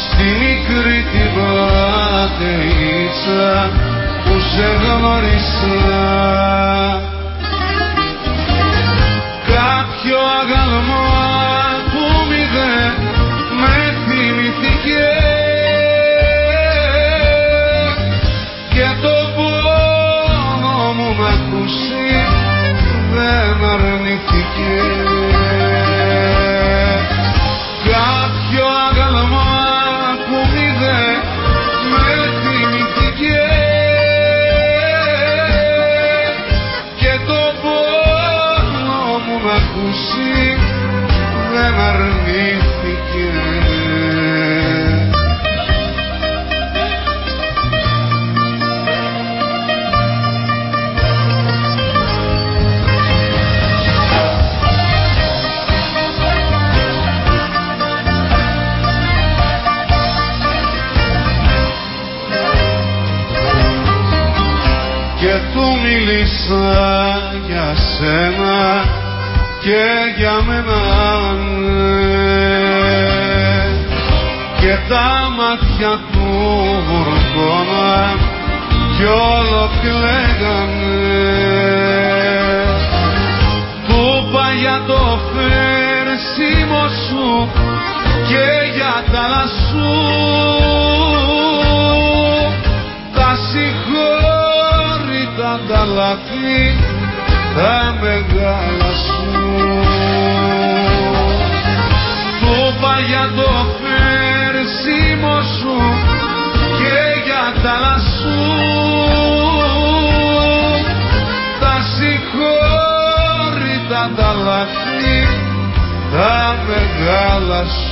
Στη μικρή την πατείτσα που σε γνώρισα Κάποιο αγαλμό you. Μίλησα για σένα και για μένα ναι. και τα μάτια του βουρκώνα κι όλο κλαίγανε του είπα για το φέρσιμο σου και για τα λασού λαθή τα μεγάλα σου του είπα για το φέρσιμο σου και για τα λασού τα συγχώρητα τα λαθή τα μεγάλα σου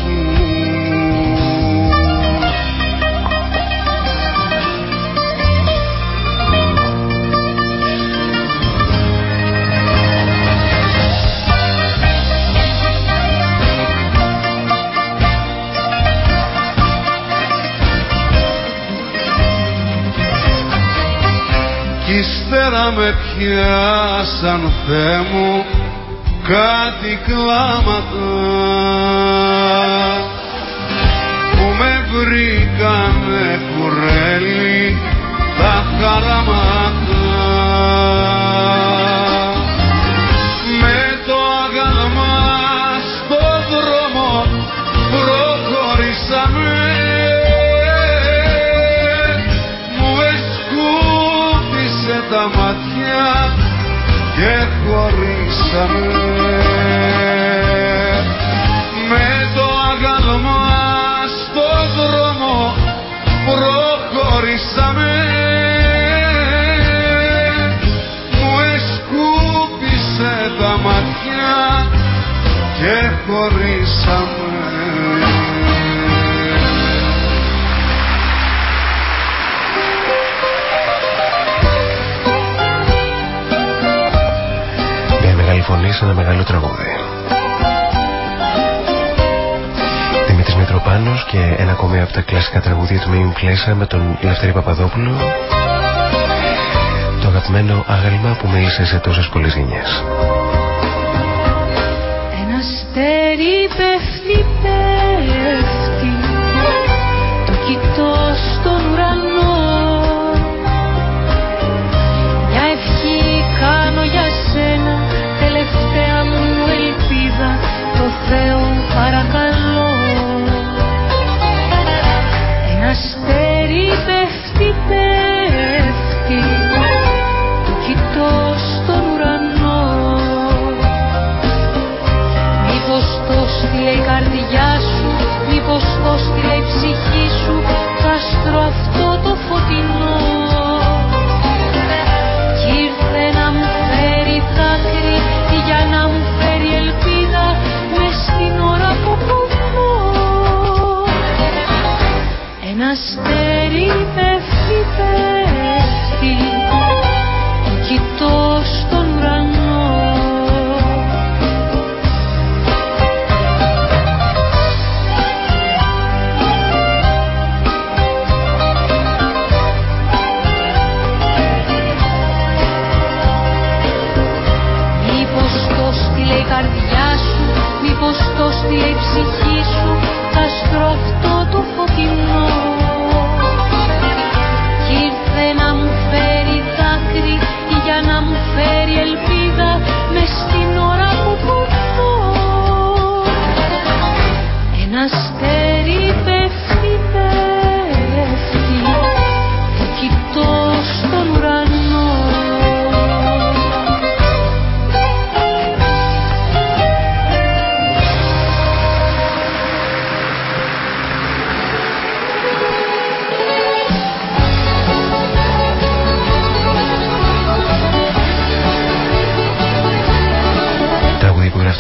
με πιάσαν Θεέ μου κάτι κλάματα. Που με βρήκανε κουρέλι τα χαράματα summer. φωνή σε ένα μεγάλο τραγούδι. Δημήτρης Μητροπάνος και ένα ακόμη από τα κλασικά τραγούδια του Μίμη Πλέσα με τον Λευτέρη Παπαδόπουλο το αγαπημένο άγαλμα που μίλησε σε τόσες πολλές γενιές.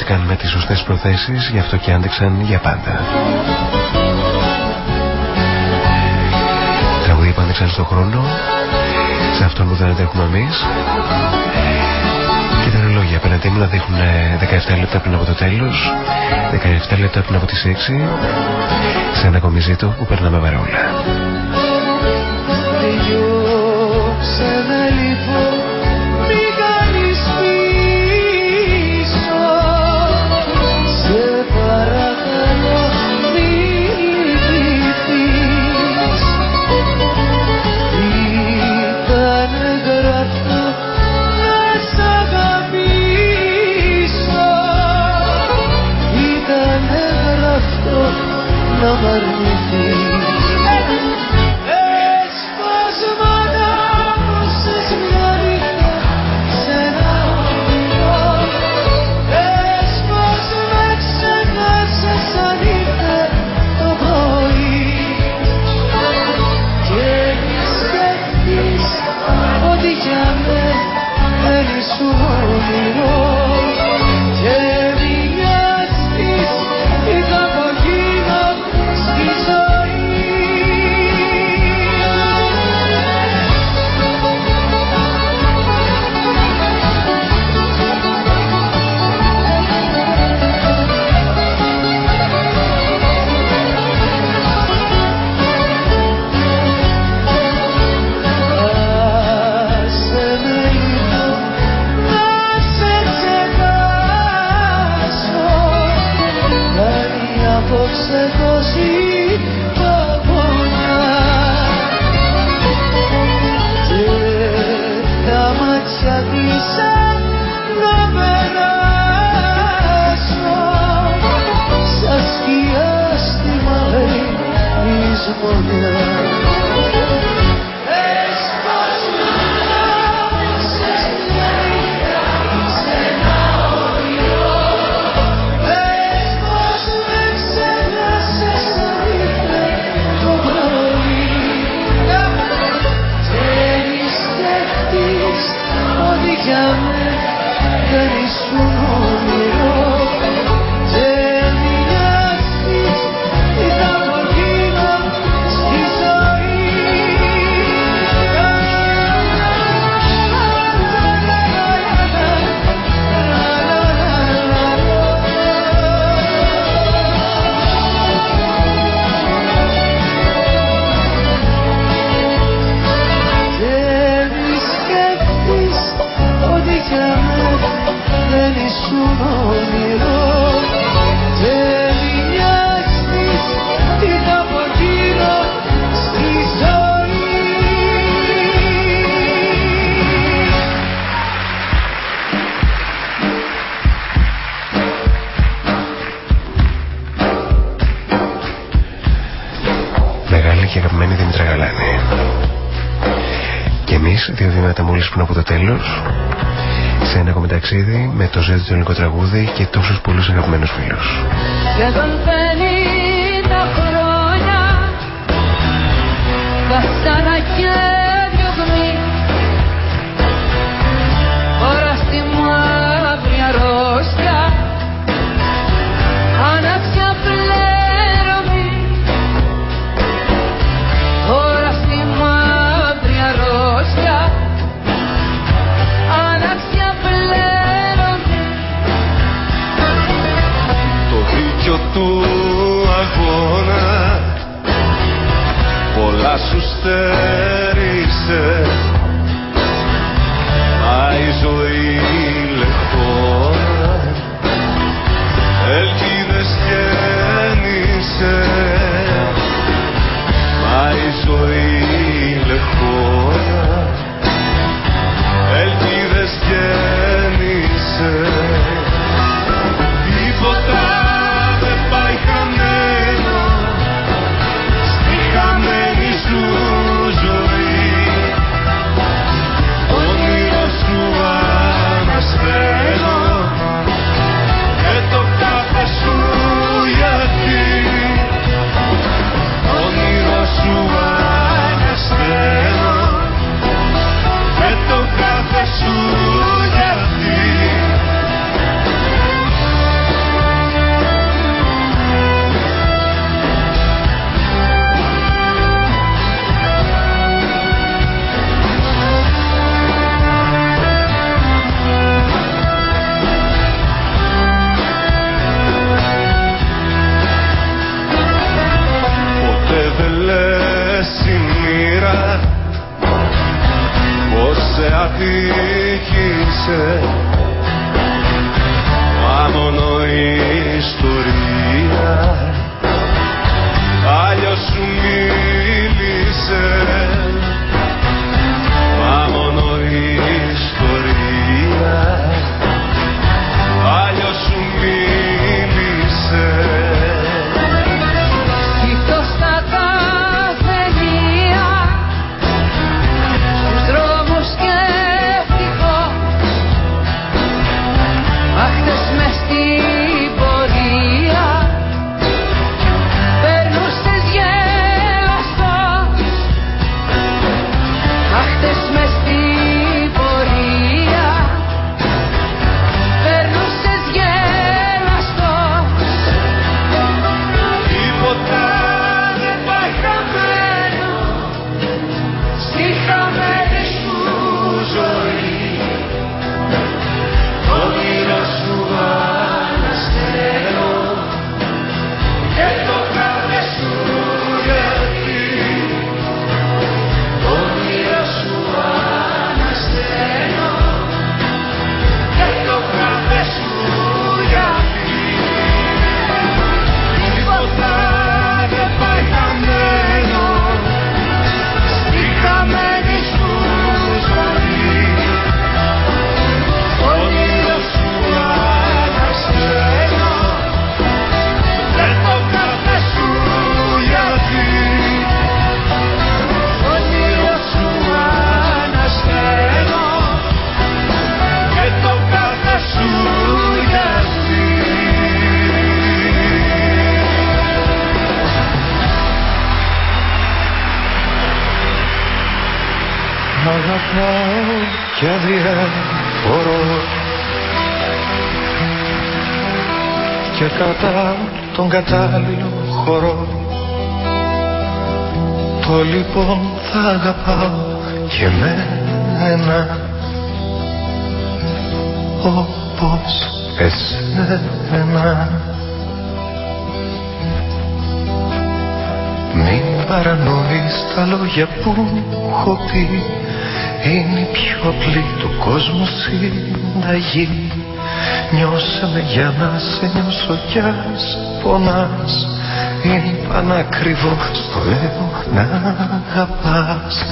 κάνουμε με τις σωστές προθέσεις, γι' αυτό και άντεξαν για πάντα. Τραγουδοί που άντεξαν στον χρόνο, σε αυτόν που δεν αντέχουμε εμείς. Και τα ρολόγια απέναντί μου να δείχνουν 17 ε, λεπτά πριν από το τέλος, 17 λεπτά πριν από τις 6, σε ένα ακόμη ζήτο που περνάμε βαρόλα. Qamar πριν από το τέλο. Σε ένα ακόμη ταξίδι με το ζέτη του ελληνικό τραγούδι και τόσους πολλούς αγαπημένους φίλους. Σχεδόν τα χρόνια Βασάνα και διωγμή Τώρα στη μαύρη αρρώστια Ανάξια πλέρωμη σου στέρισε Μα η ζωή Música τον κατάλληλο χώρο. Το λοιπόν θα αγαπάω και εμένα όπως εσένα. Μην παρανοείς τα λόγια που έχω πει. Είναι η πιο απλή του κόσμου συνταγή. Νιώσε με για να σε νιώσω κι ας πονάς. Είπα να κρύβω στο λέω να αγαπάς.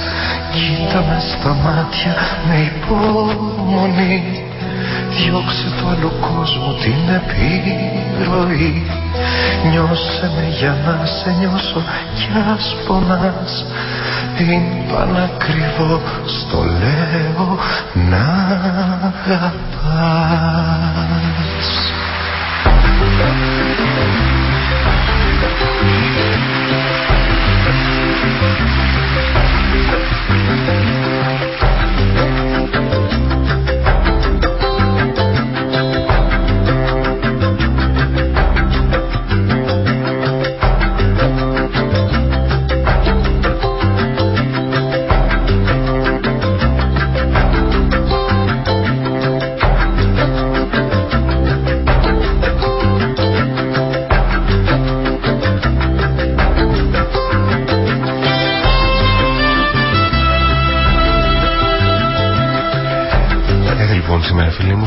Κοίτα με στα μάτια με υπομονή. Διώξε το άλλο κόσμο την επιρροή. Νιώσε με για να σε νιώσω κι ας πονάς. Είπα να κρύβω στο λέω να αγαπάς Thank you.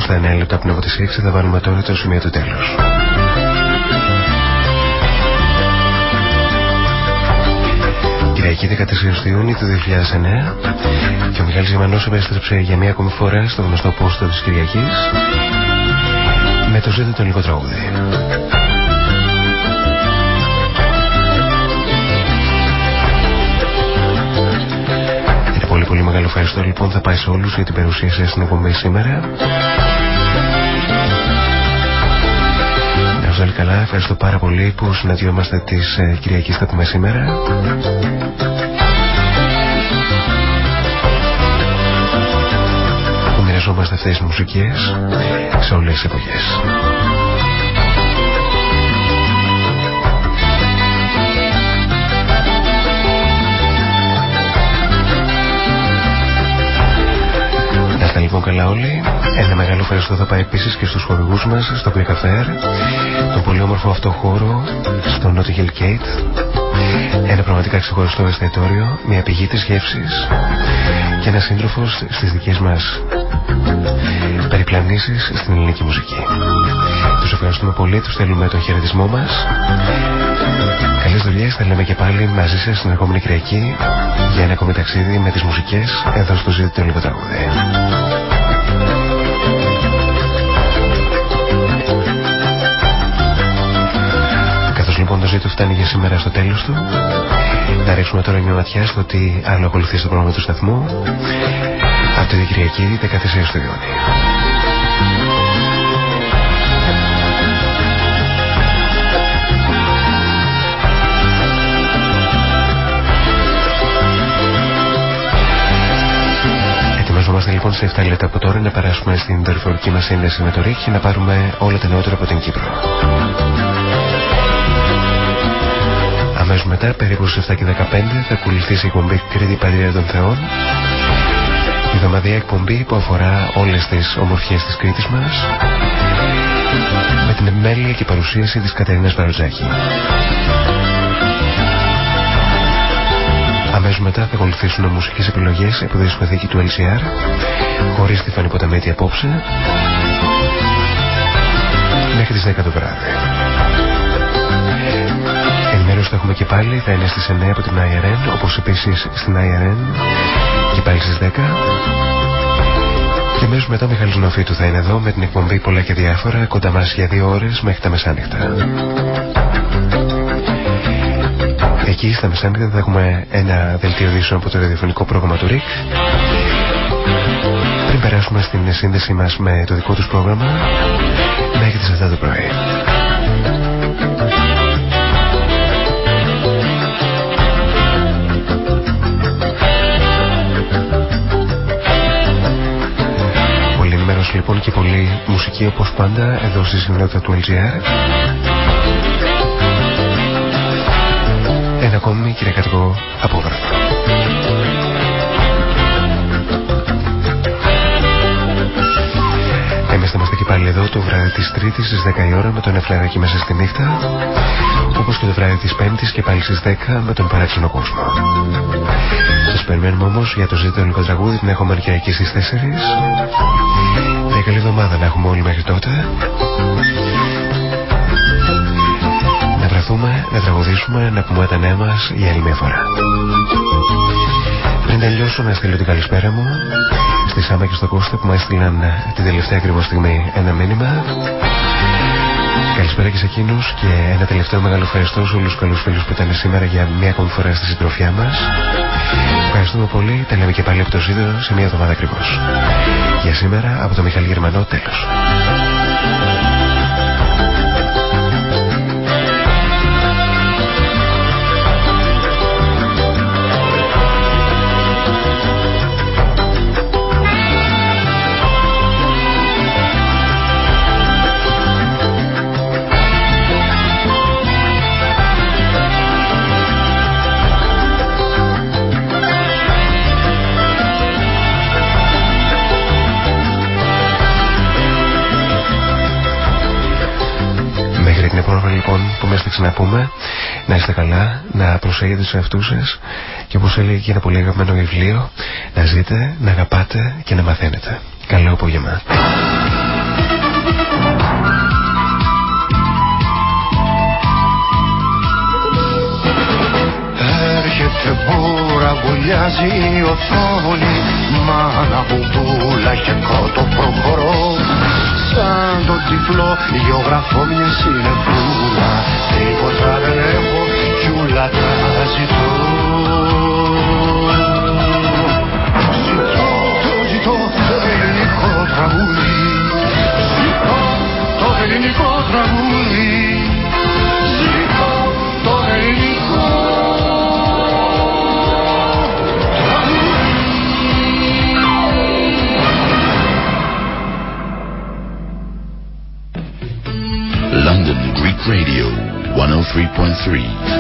Στα 9 λεπτά πριν από τις 6 θα βάλουμε τώρα το σημείο του τέλους. Κυριακή 14 Ιούνιου του 2009 και ο Μιχάλης Ζημανός επέστρεψε για μία ακόμη φορά στο γνωστό πόστο της Κυριακής με το ζήτο το λίγο τραγούδι. Πολύ πολύ μεγάλο ευχαριστώ λοιπόν θα πάει σε όλους για την παρουσία σας στην εκπομπή σήμερα όλοι καλά. Ευχαριστώ πάρα πολύ που συναντιόμαστε τις ε, Κυριακής θα πούμε σήμερα. Που μοιραζόμαστε αυτές τις μουσικές σε όλες τις εποχές. Λοιπόν καλά όλοι. Ένα μεγάλο ευχαριστώ θα πάει επίσης και στους χορηγούς μας στο Greek Affair, τον πολύ όμορφο αυτό χώρο στο Notting Hill Gate. Ένα πραγματικά ξεχωριστό εστιατόριο, μια πηγή της γεύσης και ένας σύντροφος στις δικές μας περιπλανήσεις στην ελληνική μουσική. Τους ευχαριστούμε πολύ, τους θέλουμε τον χαιρετισμό μας. Καλές δουλειές, θα λέμε και πάλι μαζί σας την επόμενη Κυριακή για ένα ακόμη ταξίδι με τις μουσικές εδώ στο ζήτητο λίγο τραγούδι. Λοιπόν το ζήτο φτάνει για σήμερα στο τέλος του. Να ρίξουμε τώρα μια ματιά στο ότι άλλο ακολουθεί στο πρόγραμμα του σταθμού από την Κυριακή 14 του Ιούνιου. Ετοιμαζόμαστε λοιπόν σε 7 λεπτά από τώρα να περάσουμε στην δορυφορική μας σύνδεση με το ΡΙΚ και να πάρουμε όλα τα νεότερα από την Κύπρο. Μετά, περίπου στις 7 και 15, θα ακολουθήσει η εκπομπή Κρήτη Πατρίδα των Θεών. Η εβδομαδία εκπομπή που αφορά όλες τις ομορφιές της Κρήτης μας με την εμέλεια και παρουσίαση της Κατερίνας Παροτζάκη. Αμέσως μετά θα ακολουθήσουν μουσικές επιλογές από τη δισκοθήκη του LCR χωρίς τη Φανή Ποταμέτη απόψε μέχρι τις 10 το βράδυ ενημέρωση θα έχουμε και πάλι, θα είναι στις 9 από την IRN, όπως επίσης στην IRN και πάλι στις 10. Και μέσα μετά ο Μιχάλης Νοφίτου θα είναι εδώ με την εκπομπή πολλά και διάφορα κοντά μας για δύο ώρες μέχρι τα μεσάνυχτα. Εκεί στα μεσάνυχτα θα έχουμε ένα δελτίο από το ραδιοφωνικό πρόγραμμα του ΡΙΚ πριν περάσουμε στην σύνδεση μας με το δικό τους πρόγραμμα μέχρι τις 7 το πρωί. Λοιπόν και πολύ μουσική όπως πάντα εδώ στη συνότητα του LGR Ένα ακόμη κυριακατικό απόγραφο. Εμείς θα είμαστε και πάλι εδώ το βράδυ της Τρίτης στις 10 η ώρα με τον Εφλαράκι μέσα στη νύχτα όπως και το βράδυ της Πέμπτης και πάλι στις 10 με τον παράξενο κόσμο. Σας περιμένουμε όμως για το ζήτητο τραγούδι την έχουμε Κυριακή στις 4 Μια καλή εβδομάδα να έχουμε όλοι μέχρι τότε. Να βρεθούμε, να τραγουδήσουμε, να πούμε τα νέα μας για άλλη μια φορά. Πριν τελειώσω να στείλω την καλησπέρα μου στη Σάμα και στο Κώστα που μου έστειλαν την τελευταία ακριβώς στιγμή ένα μήνυμα. Καλησπέρα και σε εκείνους και ένα τελευταίο μεγάλο ευχαριστώ σε όλους τους καλούς φίλους που ήταν σήμερα για μια ακόμη φορά στη συντροφιά μας. Ευχαριστούμε πολύ. Τα λέμε και πάλι από το ζήτο σε μια εβδομάδα ακριβώς. Για σήμερα από το Μιχαλή Γερμανό τέλος. Που μέσα θα ξαναπούμε να είστε καλά, να προσέχετε στους εαυτούς σας και όπως έλεγε και ένα πολύ αγαπημένο βιβλίο να ζείτε, να αγαπάτε και να μαθαίνετε. Καλό απόγευμα. Έρχεται μπούρα, βουλιάζει η οθόνη Μάνα μπουμπούλα και κότο προχωρώ Σαν τον τυφλό γεωγραφώ μια συνεφούλα. Τίποτα δεν έχω κι ούλα τα ζητώ. Ζητώ, το ζητώ το ελληνικό τραγούδι. Ζητώ το ελληνικό τραγούδι Radio 103.3.